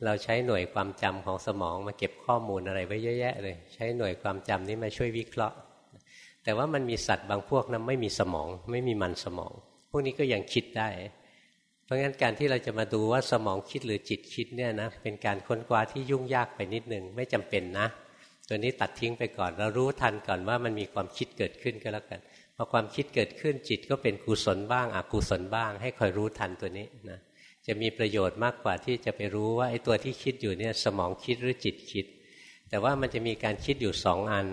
เราใช้หน่วยความจำของสมองมาเก็บข้อมูลอะไรไว้เยอะแยะเลย ใช้หน่วยความจำนี้มาช่วยวิเคราะห์ แต่ว่ามันมีสัตว์บางพวกนั้นไม่มีสมอง ไม่มีมันสมอง พวกนี้ก็ยังคิดได้ เพราะงั้นการที่เราจะมาดูว่าสมองคิดหรือจิตคิดเนี่ยนะเป็นการค้นคว้าที่ยุ่งยากไปนิดนึงไม่จำเป็นนะ ตัวนี้ตัดทิ้งไปก่อน เรารู้ทันก่อนว่ามันมีความคิดเกิดขึ้นก็แล้วกันพอความคิดเกิดขึ้นจิตก็เป็นกุศลบ้างอกุศลบ้าง ให้คอยรู้ทันตัวนี้นะจะมีประโยชน์มากกว่าที่จะไปรู้ว่าไอ้ตัวที่คิดอยู่เนี่ยสมองคิดหรือจิตคิด แต่ว่ามันจะมีการคิดอยู่สองอัน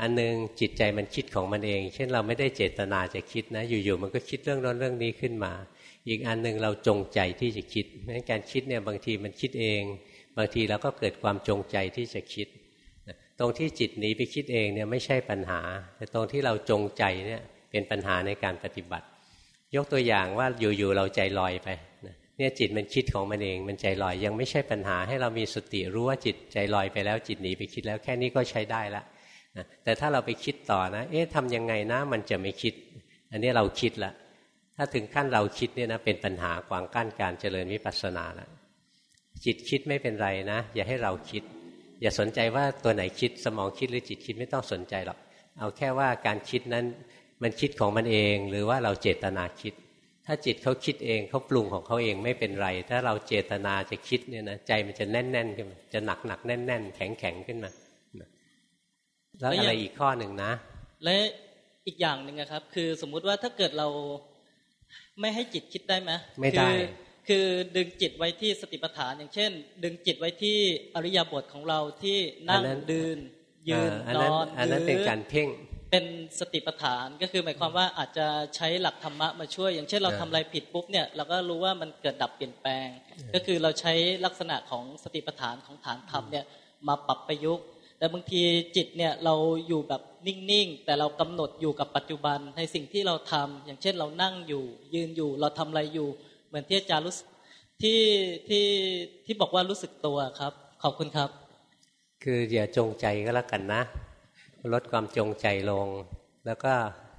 อันหนึ่งจิตใจมันคิดของมันเอง เช่นเราไม่ได้เจตนาจะคิดนะ อยู่ๆมันก็คิดเรื่องนั้นเรื่องนี้ขึ้นมา อีกอันหนึ่งเราจงใจที่จะคิดเพราะการคิดเนี่ยบางทีมันคิดเอง บางทีเราก็เกิดความจงใจที่จะคิด ตรงที่จิตหนีไปคิดเองเนี่ยไม่ใช่ปัญหา แต่ตรงที่เราจงใจเนี่ยเป็นปัญหาในการปฏิบัติ ยกตัวอย่างว่าอยู่ๆเราใจลอยไปเนี่ยจิตมันคิดของมันเองมันใจลอยยังไม่ใช่ปัญหาให้เรามีสติรู้ว่าจิตใจลอยไปแล้วจิตหนีไปคิดแล้วแค่นี้ก็ใช้ได้ละ นะแต่ถ้าเราไปคิดต่อนะ เอ๊ะทำยังไงนะ มันจะไม่คิด อันนี้เราคิดละ ถ้าถึงขั้นเราคิดเนี่ยนะเป็นปัญหาขวางกั้นการเจริญวิปัสสนาละจิตคิดไม่เป็นไรนะ อย่าให้เราคิด อย่าสนใจว่าตัวไหนคิดสมองคิดหรือจิตคิดไม่ต้องสนใจหรอกเอาแค่ว่าการคิดนั้นมันคิดของมันเอง หรือว่าเราเจตนาคิด ถ้าจิตเขาคิดเองเขาปรุงของเขาเองไม่เป็นไร ถ้าเราเจตนาจะคิดเนี่ยนะใจมันจะแน่นแน่นขึ้นมาจะหนักหนักแน่นแน่นแข็งแข็งขึ้นมา แล้วอะไรอีกข้อหนึ่งนะ และอีกอย่างหนึ่งครับ คือสมมุติว่าถ้าเกิดเราไม่ให้จิตคิดได้ไหมไม่ได้คือดึงจิตไว้ที่สติปัฏฐานอย่างเช่น ดึงจิตไว้ที่อริยบทของเราที่นั่งดืนยืนนอนอันนั้นเป็นการเพ่งเป็นสติปัฏฐานก็คือหมายความว่าอาจจะใช้หลักธรรมะมาช่วย อย่างเช่นเราทำอะไรผิดปุ๊บเนี่ยเราก็รู้ว่ามันเกิดดับเปลี่ยนแปลง ก็คือเราใช้ลักษณะของสติปัฏฐานของฐานธรรมเนี่ยมาปรับประยุกต์ แต่บางทีจิตเนี่ยเราอยู่แบบนิ่งๆ แต่เรากำหนดอยู่กับปัจจุบันในสิ่งที่เราทำอย่างเช่นเรานั่งอยู่ ยืนอยู่เราทำอะไรอยู่ เหมือนที่อาจารย์รู้ที่ที่ที่บอกว่ารู้สึกตัวครับ ขอบคุณครับ คืออย่าจงใจก็แล้วกันนะ ลดความจงใจลง แล้วก็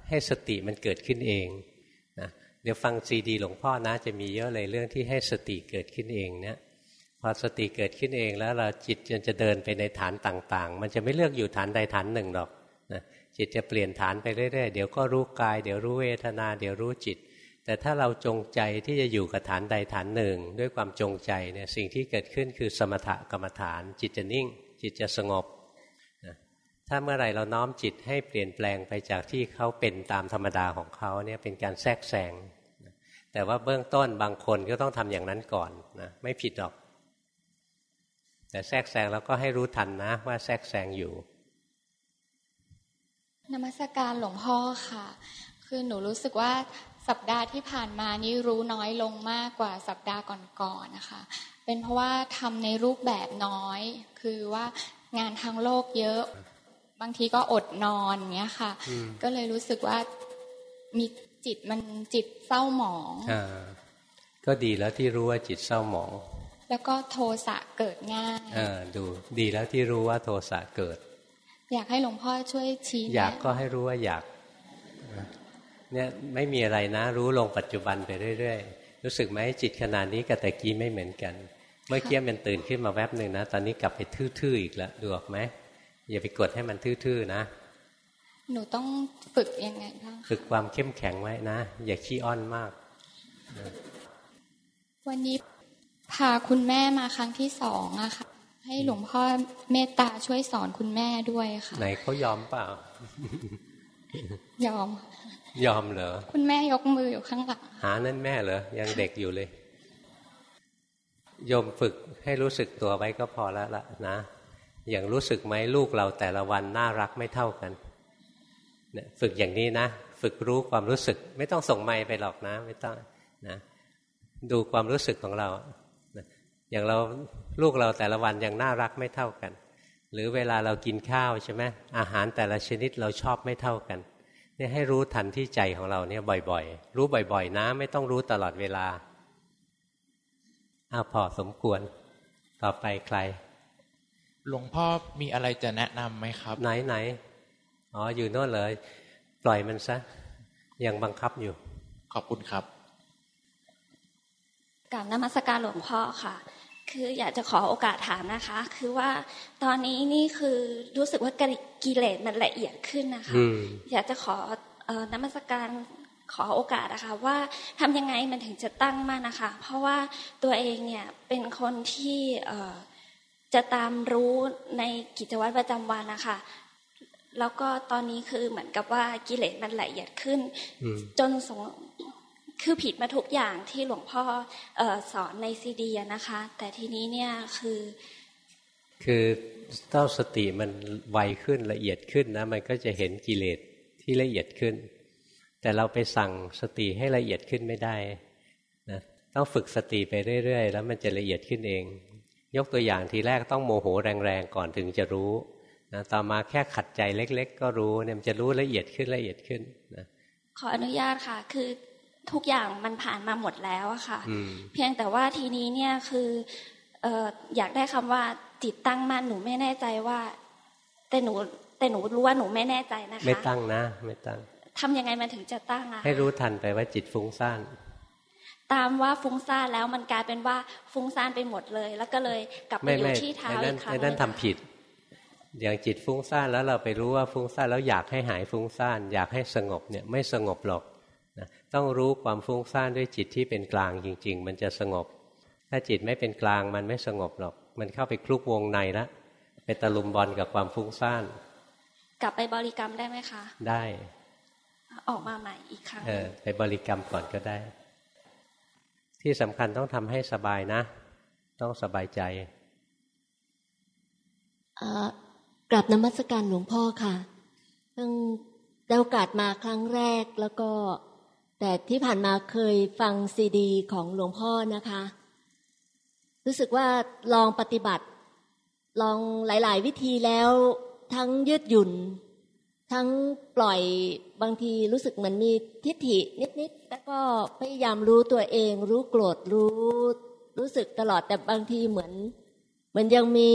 ให้สติมันเกิดขึ้นเองนะเดี๋ยวฟังซีดีหลวงพ่อนะ จะมีเยอะเลยเรื่องที่ให้สติเกิดขึ้นเองเนี่ย พอสติเกิดขึ้นเองแล้วเราจิตจะเดินไปในฐานต่าง ๆ มันจะไม่เลือกอยู่ฐานใดฐานหนึ่งหรอกนะจิตจะเปลี่ยนฐานไปเรื่อยๆ เดี๋ยวก็รู้กาย เดี๋ยวรู้เวทนา เดี๋ยวรู้จิต แต่ถ้าเราจงใจที่จะอยู่กับฐานใดฐานหนึ่ง ด้วยความจงใจเนี่ยสิ่งที่เกิดขึ้นคือสมถกรรมฐาน จิตจะนิ่ง จิตจะสงบนะถ้าเมื่อไหร่เราน้อมจิตให้เปลี่ยนแปลงไปจากที่เขาเป็นตามธรรมดาของเขาเนี่ยเป็นการแทรกแซงแต่ว่าเบื้องต้นบางคนก็ต้องทำอย่างนั้นก่อนนะไม่ผิดหรอก แต่แทรกแซงแล้วก็ให้รู้ทันนะ ว่าแทรกแซงอยู่ นมัสการหลวงพ่อค่ะ คือหนูรู้สึกว่าสัปดาห์ที่ผ่านมานี้รู้น้อยลงมากกว่าสัปดาห์ก่อนๆนะคะ เป็นเพราะว่าทำในรูปแบบน้อย คือว่างานทางโลกเยอะ บางทีก็อดนอนเงี้ยค่ะ ก็เลยรู้สึกว่ามีจิตมันจิตเศร้าหมองอก็ดีแล้วที่รู้ว่าจิตเศร้าหมอง แล้วก็โทสะเกิดง่ายอดูดีแล้วที่รู้ว่าโทสะเกิด อยากให้หลวงพ่อช่วยชี้อยากก็ให้รู้ว่าอยากเนี่ยไม่มีอะไรนะ รู้ลงปัจจุบันไปเรื่อยๆ รู้สึกไหมจิตขนาดนี้กับตะกี้ไม่เหมือนกัน เมื่อกี้มันตื่นขึ้นมาแวบหนึ่งนะ ตอนนี้กลับไปทื่อๆอีกแล้วดูออกไหมอย่าไปกดให้มันทื่อๆนะหนูต้องฝึกยังไงบ้างฝึกความเข้มแข็งไว้นะ อย่าขี้อ้อนมาก วันนี้ พาคุณแม่มาครั้งที่สองอะค่ะ ให้หลวงพ่อเมตตาช่วยสอนคุณแม่ด้วยค่ะ ไหนเขายอมเปล่า ยอม ยอมเหรอ คุณแม่ยกมืออยู่ข้างหลังหานั่นแม่เหรอ ยังเด็กอยู่เลยยมฝึกให้รู้สึกตัวไว้ก็พอแล้วละนะ อย่างรู้สึกไหมลูกเราแต่ละวันน่ารักไม่เท่ากันเนี่ยฝึกอย่างนี้นะ ฝึกรู้ความรู้สึก ไม่ต้องส่งไม้ไปหรอกนะ ไม่ต้องนะ ดูความรู้สึกของเรา อย่างเราลูกเราแต่ละวันยังน่ารักไม่เท่ากัน หรือเวลาเรากินข้าวใช่ไหมอาหารแต่ละชนิดเราชอบไม่เท่ากันนี่ให้รู้ทันที่ใจของเราเนี่ยบ่อยๆ รู้บ่อย ๆ นะ ไม่ต้องรู้ตลอดเวลาอ้าพอสมควร ต่อไปใคร หลวงพ่อมีอะไรจะแนะนำไหมครับ ไหนไหนอ๋ออยู่โน่นเลยปล่อยมันซะ ยังบังคับอยู่ ขอบคุณครับกับนมัสการหลวงพ่อค่ะ คืออยากจะขอโอกาสถามนะคะ คือว่าตอนนี้นี่คือรู้สึกว่ากิเลสมันละเอียดขึ้นนะคะ อยากจะขอนมัสการขอโอกาสนะคะว่าทำยังไงมันถึงจะตั้งมานะคะ เพราะว่าตัวเองเนี่ยเป็นคนที่จะตามรู้ในกิจวัตรประจำวันนะคะแล้วก็ตอนนี้คือเหมือนกับว่ากิเลสมันละเอียดขึ้น จนสง คือผิดมาทุกอย่างที่หลวงพ่อสอนในซีดีนะคะ แต่ทีนี้เนี่ยคือ คือเต้าสติมันไวขึ้นละเอียดขึ้นนะ มันก็จะเห็นกิเลสที่ละเอียดขึ้น แต่เราไปสั่งสติให้ละเอียดขึ้นไม่ได้นะต้องฝึกสติไปเรื่อยๆ แล้วมันจะละเอียดขึ้นเอง ยกตัวอย่างทีแรกต้องโมโหแรงๆก่อนถึงจะรู้นะต่อมาแค่ขัดใจเล็ก ๆ ก็รู้เนี่ยมันจะรู้ละเอียดขึ้นละเอียดขึ้นนะขออนุญาตค่ะ คือ ทุกอย่างมันผ่านมาหมดแล้วอะค่ะ เพียงแต่ว่าทีนี้เนี่ยคือเออยากได้คำว่าจิตตั้งมั่นหนูไม่แน่ใจว่า แต่หนูแต่หนูรู้ว่าหนูไม่แน่ใจนะคะ ไม่ตั้งนะ ไม่ตั้งทำยังไงมันถึงจะตั้งอะให้รู้ทันไปว่าจิตฟุ้งซ่านตามว่าฟุ้งซ่านแล้วมันกลายเป็นว่าฟุ้งซ่านไปหมดเลย แล้วก็เลยกลับไปอยู่ที่เท้าอีกครั้งนั้นทำผิด อย่างจิตฟุ้งซ่านแล้วเราไปรู้ว่าฟุ้งซ่านแล้วอยากให้หายฟุ้งซ่าน อยากให้สงบเนี่ยไม่สงบหรอกนะ ต้องรู้ความฟุ้งซ่านด้วยจิตที่เป็นกลางจริง ๆ มันจะสงบ ถ้าจิตไม่เป็นกลางมันไม่สงบหรอก มันเข้าไปคลุกวงในละไปตะลุมบอลกับความฟุ้งซ่าน กลับไปบริกรรมได้ไหมคะ ได้ ออกมาใหม่อีกครั้งเออไปบริกรรมก่อนก็ได้ ที่สำคัญต้องทำให้สบายนะ ต้องสบายใจกลับนมัสการหลวงพ่อค่ะตั้งได้โอกาสมาครั้งแรกแล้วก็ แต่ที่ผ่านมาเคยฟังซีดี ของหลวงพ่อนะคะ รู้สึกว่าลองปฏิบัติ ลองหลาย ๆ วิธีแล้ว ทั้งยืดหยุ่น ทั้งปล่อยบางทีรู้สึกเหมือนมีทิฏฐินิด ๆแต่ก็พยายามรู้ตัวเอง รู้โกรธรู้รู้สึกตลอดแต่บางทีเหมือนเหมือนยังมี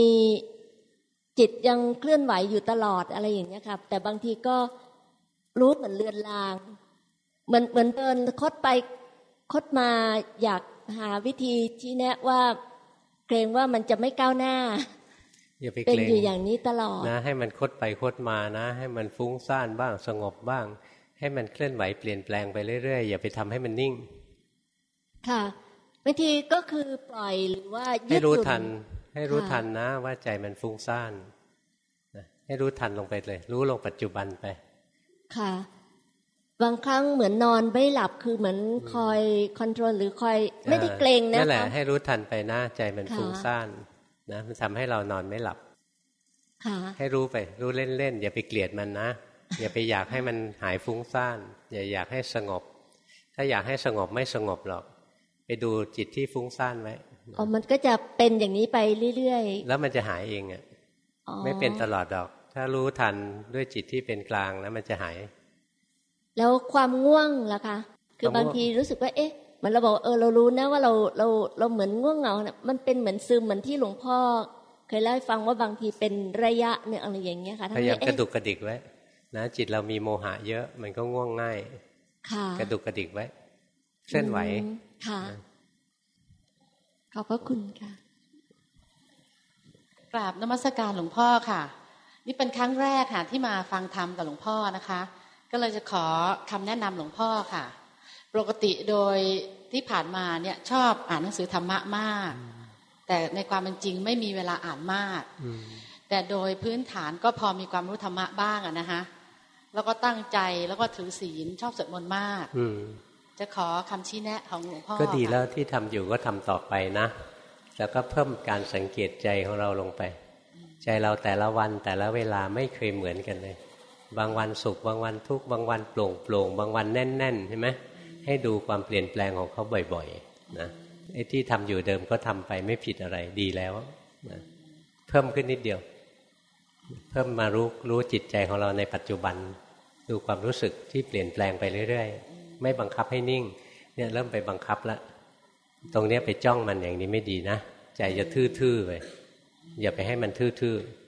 จิตยังเคลื่อนไหวอยู่ตลอดอะไรอย่างนี้ครับ แต่บางทีก็รู้เหมือนเลือนลาง เหมือนเหมือนเดินคดไปคดมาอยากหาวิธีชี้แนะว่า เกรงว่ามันจะไม่ก้าวหน้าอย่าไปเป็นอยู่อย่างนี้ตลอดนะให้มันคดไปคดมานะ ให้มันฟุ้งซ่านบ้างสงบบ้างใให้มันเคลื่อนไหวเปลี่ยนแปลงไปเรื่อยๆอย่าไปทำให้มันนิ่ง ค่ะบางทีก็คือปล่อยหรือว่าให้รู้ทัน ให้รู้ทันนะ ว่าใจมันฟุ้งซ่านให้รู้ทันลงไปเลย รู้ลงปัจจุบันไป ค่ะ บางครั้งเหมือนนอนไม่หลับคือเหมือนคอยคอนโทรลหรือคอยไม่ได้เกรงนะคะนั่นแหละให้รู้ทันไปนะใจมันฟุ้งซ่านนะมันทำให้เรานอนไม่หลับให้รู้ไป รู้เล่นๆอย่าไปเกลียดมันนะ อย่าไปอยากให้มันหายฟุ้งซ่าน อย่าอยากให้สงบ ถ้าอยากให้สงบไม่สงบหรอก ไปดูจิตที่ฟุ้งซ่านไว้อ๋อมันก็จะเป็นอย่างนี้ไปเรื่อยๆ แล้วมันจะหายเองอะไม่เป็นตลอดดอก ถ้ารู้ทันด้วยจิตที่เป็นกลางแล้วมันจะหาย แล้วความง่วงล่ะคะ คือบางทีรู้สึกว่า เอ๊ะมันเราบอกเออเรารู้นะว่าเราเราเราเหมือนง่วงเหงาเนี่ยมันเป็นเหมือนซึมเหมือนที่หลวงพ่อ เคยเล่าให้ฟังว่าบางทีเป็นระยะเนี่ยอะไรอย่างเงี้ยค่ะพยายามกระดุกกระดิกไว้นะจิตเรามีโมหะเยอะมันก็ง่วงง่ายค่ะกระดุกกระดิกไว้เคลื่อนไหวค่ะขอบพระคุณค่ะกราบนมัสการหลวงพ่อค่ะ นี่เป็นครั้งแรกค่ะที่มาฟังธรรมกับหลวงพ่อนะคะ ก็เลยจะขอคำแนะนำหลวงพ่อค่ะ ปกติโดยที่ผ่านมาเนี่ยชอบอ่านหนังสือธรรมะมาก แต่ในความเป็นจริงไม่มีเวลาอ่านมาก แต่โดยพื้นฐานก็พอมีความรู้ธรรมะบ้างอะนะคะแล้วก็ตั้งใจแล้วก็ถือศีลชอบสวดมนต์มากอืจะขอคำชี้แนะของหลวงพ่อก็ดีแล้วที่ทำอยู่ก็ทำต่อไปนะ แล้วก็เพิ่มการสังเกตใจของเราลงไป ใจเราแต่ละวันแต่ละเวลาไม่เคยเหมือนกันเลย บางวันสุข บางวันทุกข์บางวันโปร่งโปร่งบางวันแน่นแน่นใช่ไหมให้ดูความเปลี่ยนแปลงของเขาบ่อยๆนะไอ้ที่ทำอยู่เดิมก็ทำไปไม่ผิดอะไรดีแล้วนะเพิ่มขึ้นนิดเดียว เพิ่มมารู้รู้จิตใจของเราในปัจจุบัน ดูความรู้สึกที่เปลี่ยนแปลงไปเรื่อยๆ ไม่บังคับให้นิ่ง เนี่ยเริ่มไปบังคับล้วตรงนี้ไปจ้องมันอย่างนี้ไม่ดีนะใจจะทื่อๆไปอย่าไปให้มันทื่อๆ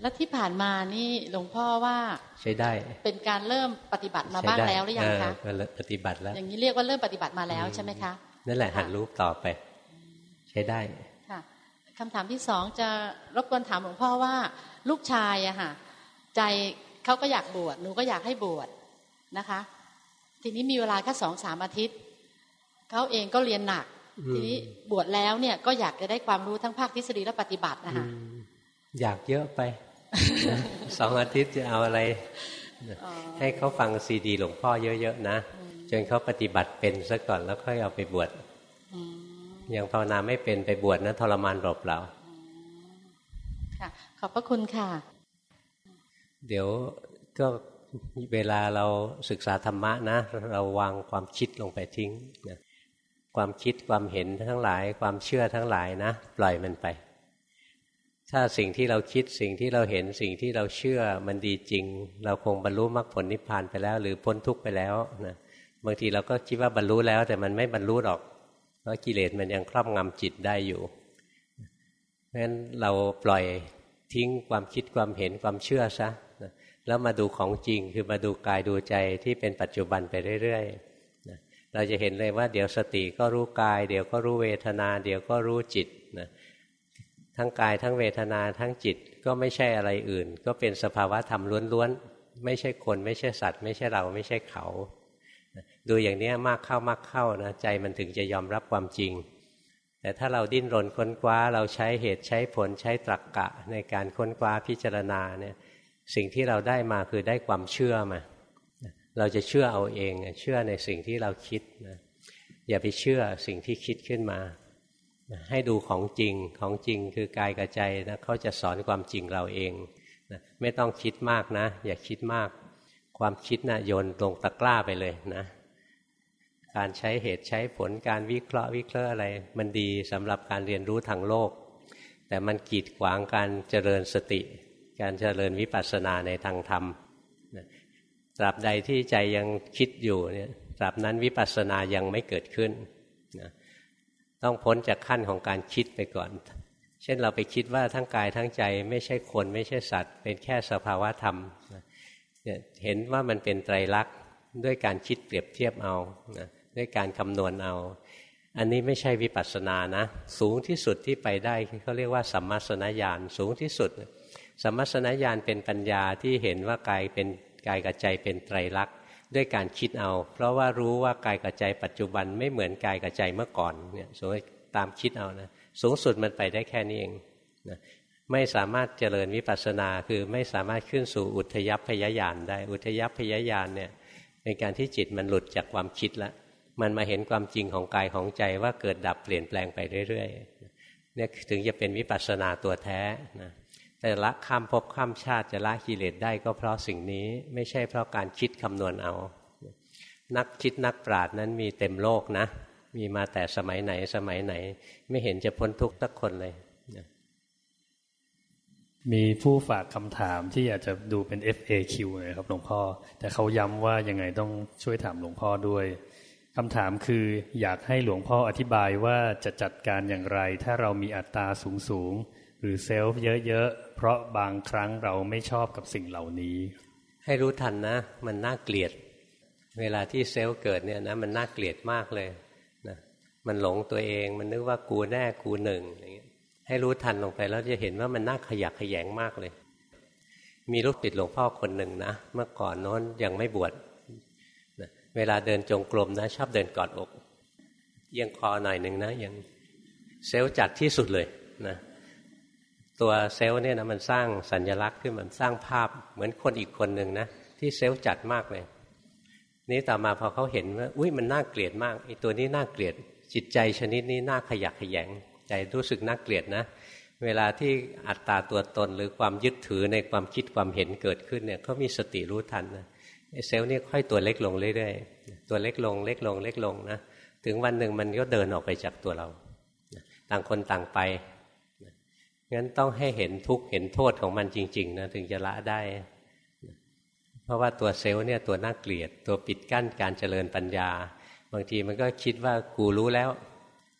แล้วที่ผ่านมานี่หลวงพ่อว่าใช้ได้ เป็นการเริ่มปฏิบัติมาบ้างแล้วหรือยังคะปฏิบัติแล้ว อย่างนี้เรียกว่าเริ่มปฏิบัติมาแล้วใช่ไหมคะนั่นแหละหัดรู้ต่อไป ใช้ได้คำถามที่สองจะรบกวนถามหลวงพ่อว่า ลูกชายอะค่ะใจเขาก็อยากบวชหนูก็อยากให้บวชนะคะ ทีนี้มีเวลาแค่สองสามอาทิตย์เขาเองก็เรียนหนัก ทีนี้บวชแล้วเนี่ยก็อยากจะได้ความรู้ทั้งภาคทฤษฎีและปฏิบัตินะคะอยากเยอะไป สองอาทิตย์จะเอาอะไร ให้เขาฟังซีดีหลวงพ่อเยอะๆนะ จนเขาปฏิบัติเป็นซะก่อนแล้วค่อยเอาไปบวชยังภาวนาไม่เป็นไปบวชนะทรมานเปล่าค่ะ ขอบพระคุณค่ะ เดี๋ยวก็เวลาเราศึกษาธรรมะนะ เราวางความคิดลงไปทิ้งนะความคิดความเห็นทั้งหลาย ความเชื่อทั้งหลายนะ ปล่อยมันไป ถ้าสิ่งที่เราคิดสิ่งที่เราเห็นสิ่งที่เราเชื่อมันดีจริง เราคงบรรลุมรรคผลนิพพานไปแล้ว หรือพ้นทุกข์ไปแล้วนะบางทีเราก็คิดว่าบรรลุแล้ว แต่มันไม่บรรลุหรอกพราะกิเลสมันยังครอบงำจิตได้อยู่เพราะฉะนั้นเราปล่อยทิ้งความคิดความเห็นความเชื่อซะแล้วมาดูของจริงคือมาดูกายดูใจที่เป็นปัจจุบันไปเรื่อยๆเราจะเห็นเลยว่าเดี๋ยวสติก็รู้กาย เดี๋ยวก็รู้เวทนา เดี๋ยวก็รู้จิตนะ ทั้งกายทั้งเวทนาทั้งจิตก็ไม่ใช่อะไรอื่น ก็เป็นสภาวะธรรมล้วนๆ ไม่ใช่คน ไม่ใช่สัตว์ ไม่ใช่เราไม่ใช่เขา ดูอย่างนี้มากเข้ามากเข้านะใจมันถึงจะยอมรับความจริง แต่ถ้าเราดิ้นรนค้นคว้าเราใช้เหตุใช้ผลใช้ตรรกกะในการค้นคว้าพิจารณาเนี่ยสิ่งที่เราได้มาคือได้ความเชื่อมาเราจะเชื่อเอาเองเชื่อในสิ่งที่เราคิดนะอย่าไปเชื่อสิ่งที่คิดขึ้นมา ให้ดูของจริงของจริงคือกายกับใจนะเขาจะสอนความจริงเราเองนะไม่ต้องคิดมากนะ อย่าคิดมาก ความคิดนะ่ะโยนลงตะกร้าไปเลยนะ การใช้เหตุใช้ผลการวิเคราะห์วิเคราะห์อะไร มันดีสำหรับการเรียนรู้ทางโลก แต่มันกีดขวางการเจริญสติ การเจริญวิปัสสนาในทางธรรมตราบใดที่ใจยังคิดอยู่เนี่ยตราบนั้นวิปัสสนายังไม่เกิดขึ้น ต้องพ้นจากขั้นของการคิดไปก่อน เช่นเราไปคิดว่าทั้งกายทั้งใจไม่ใช่คนไม่ใช่สัตว์ เป็นแค่สภาวะธรรมเห็นว่ามันเป็นไตรลักษณ์ด้วยการคิดเปรียบเทียบเอาด้วยการคำนวณเอา อันนี้ไม่ใช่วิปัสสนานะ สูงที่สุดที่ไปได้เขาเรียกว่าสัมมาสนญาณสูงที่สุดสัมมาสนญาณเป็นปัญญาที่เห็นว่ากายเป็นกายกับใจเป็นไตรลักษณ์ ด้วยการคิดเอา เพราะว่ารู้ว่ากายกับใจปัจจุบันไม่เหมือนกายกับใจเมื่อก่อนเนี่ยสมมติตามคิดเอานะสูงสุดมันไปได้แค่นี้เองนะไม่สามารถเจริญวิปัสสนาคือไม่สามารถขึ้นสู่อุทยพยญาณได้อุทยพยญาณเนี่ยเป็นการที่จิตมันหลุดจากความคิดแล้วมันมาเห็นความจริงของกายของใจว่าเกิดดับเปลี่ยนแปลงไปเรื่อยๆเนี่ยถึงจะเป็นวิปัสสนาตัวแท้นะ แต่ละข้ามภพข้ามชาติจะละกิเลสได้ก็เพราะสิ่งนี้ไม่ใช่เพราะการคิดคำนวณเอา นักคิดนักปราชญ์นั้นมีเต็มโลกนะ มีมาแต่สมัยไหนสมัยไหน ไม่เห็นจะพ้นทุกข์สักคนเลย มีผู้ฝากคำถามที่อยากจะดูเป็น FAQ เลยครับหลวงพ่อ แต่เขาย้ำว่ายังไงต้องช่วยถามหลวงพ่อด้วยคำถามคืออยากให้หลวงพ่ออธิบายว่าจะจัดการอย่างไร ถ้าเรามีอัตตาสูงสูง รือเซลฟ์เยอะๆ เพราะบางครั้งเราไม่ชอบกับสิ่งเหล่านี้ ให้รู้ทันนะ มันน่าเกลียด เวลาที่เซลล์เกิดเนี่ยนะมันน่าเกลียดมากเลยนะมันหลงตัวเองมันนึกว่ากูแน่กูหนึ่งอย่างเงี้ยให้รู้ทันลงไปแล้วจะเห็นว่ามันน่าขยักขยงมากเลย มีลูกติดหลวงพ่อคนหนึ่งนะ เมื่อก่อนน้นยังไม่บวชเวลาเดินจงกรมนะ ชอบเดินกอดอกเอียงคอหน่อยหนึ่งนะยังเซลล์จัดที่สุดเลยนะ ตัวเซลล์เนี่ยนะมันสร้างสัญญลักษณ์ขึ้นมันสร้างภาพเหมือนคนอีกคนหนึ่งนะที่เซลล์จัดมากเลย นี้ต่อมาพอเขาเห็นว่าอุ้ยมันน่าเกลียดมากไอ้ตัวนี้น่าเกลียด จิตใจชนิดนี้น่าขยักขยงใจรู้สึกน่าเกลียดนะ เวลาที่อัตตาตัวตนหรือความยึดถือในความคิดความเห็นเกิดขึ้นเนี่ยเขามีสติรู้ทันนะเซลล์นี่ค่อยตัวเล็กลงเรื่อยๆตัวเล็กลงเล็กลงเล็กลงนะถึงวันหนึ่งมันก็เดินออกไปจากตัวเรา ต่างคนต่างไป งั้นต้องให้เห็นทุกข์เห็นโทษของมันจริง ๆ นะถึงจะละได้ เพราะว่าตัวเซลล์เนี่ยตัวน่าเกลียด ตัวปิดกั้นการเจริญปัญญา บางทีมันก็คิดว่ากูรู้แล้ว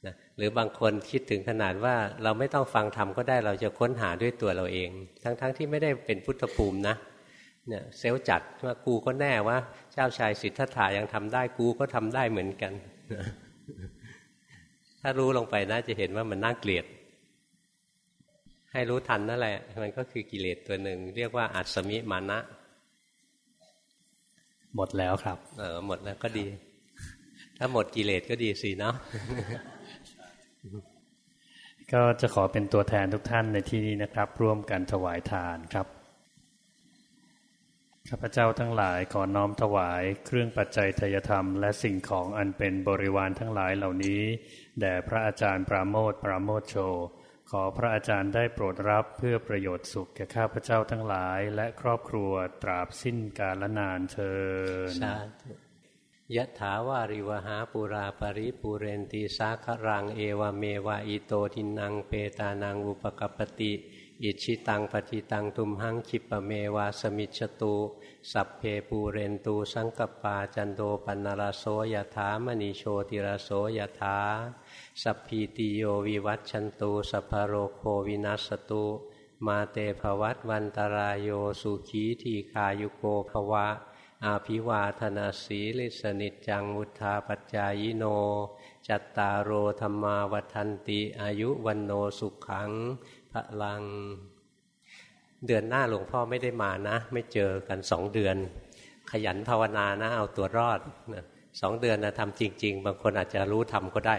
นะหรือบางคนคิดถึงขนาดว่าเราไม่ต้องฟังธรรมก็ได้เราจะค้นหาด้วยตัวเราเอง ทั้งๆทที่ไม่ได้เป็นพุทธภูมินะเนี่ยเซลล์จัดว่ากูก็แน่ว่าเจ้าชายสิทธัตถายังทำได้กูก็ทำได้เหมือนกัน ถ้ารู้ลงไปนะจะเห็นว่ามันน่าเกลียด ให้รู้ทันนั่นแหละ มันก็คือกิเลสตัวหนึ่ง เรียกว่าอัศมิมานะ หมดแล้วครับ เออหมดแล้วก็ดี ถ้าหมดกิเลสก็ดีสิเนาะก็จะขอเป็นตัวแทนทุกท่านในที่นี้นะครับ ร่วมกันถวายทานครับข้าพเจ้าทั้งหลายขอน้อมถวาย เครื่องปัจจัยทยธรรม และสิ่งของอันเป็นบริวารทั้งหลายเหล่านี้ แด่พระอาจารย์ปราโมทปราโมทโช ขอพระอาจารย์ได้โปรดรับเพื่อประโยชน์สุขแก่ข้าพเจ้าทั้งหลายและครอบครัวตราบสิ้นกาลนานเชิญยะถาวาริวหาปุราปริปุเรนตีสาครังเอวเมวะอิโตทินังเปตานังอุปะกัปปะติอิจฉิตังปัตถิตัง ตุมหัง ขิปปะเมวะ สะมิชฌะตุ สัพเพปูเรนตุ สังกัปปาจันโท ปัณณะระโส ยะถา มะณิ โชติระโส ยะถา สัพพีติโยวิวัชชันตุ สัพพะโรโควินัสสะตุ มาเต ภะวัตวันตะราโยสุขีทีฆายุโก ภะวะ อะภิวาทะนะสีลิสสะ นิจจัง วุฑฒาปะจายิโน จัตตารโอธรรมาวันติอายุวันโนสุขังพลัง เดือนหน้าหลวงพ่อไม่ได้มานะ ไม่เจอกันสองเดือน ขยันภาวนานะเอาตัวรอดสองเดือนนะทำจริง ๆ บางคนอาจจะรู้ทำก็ได้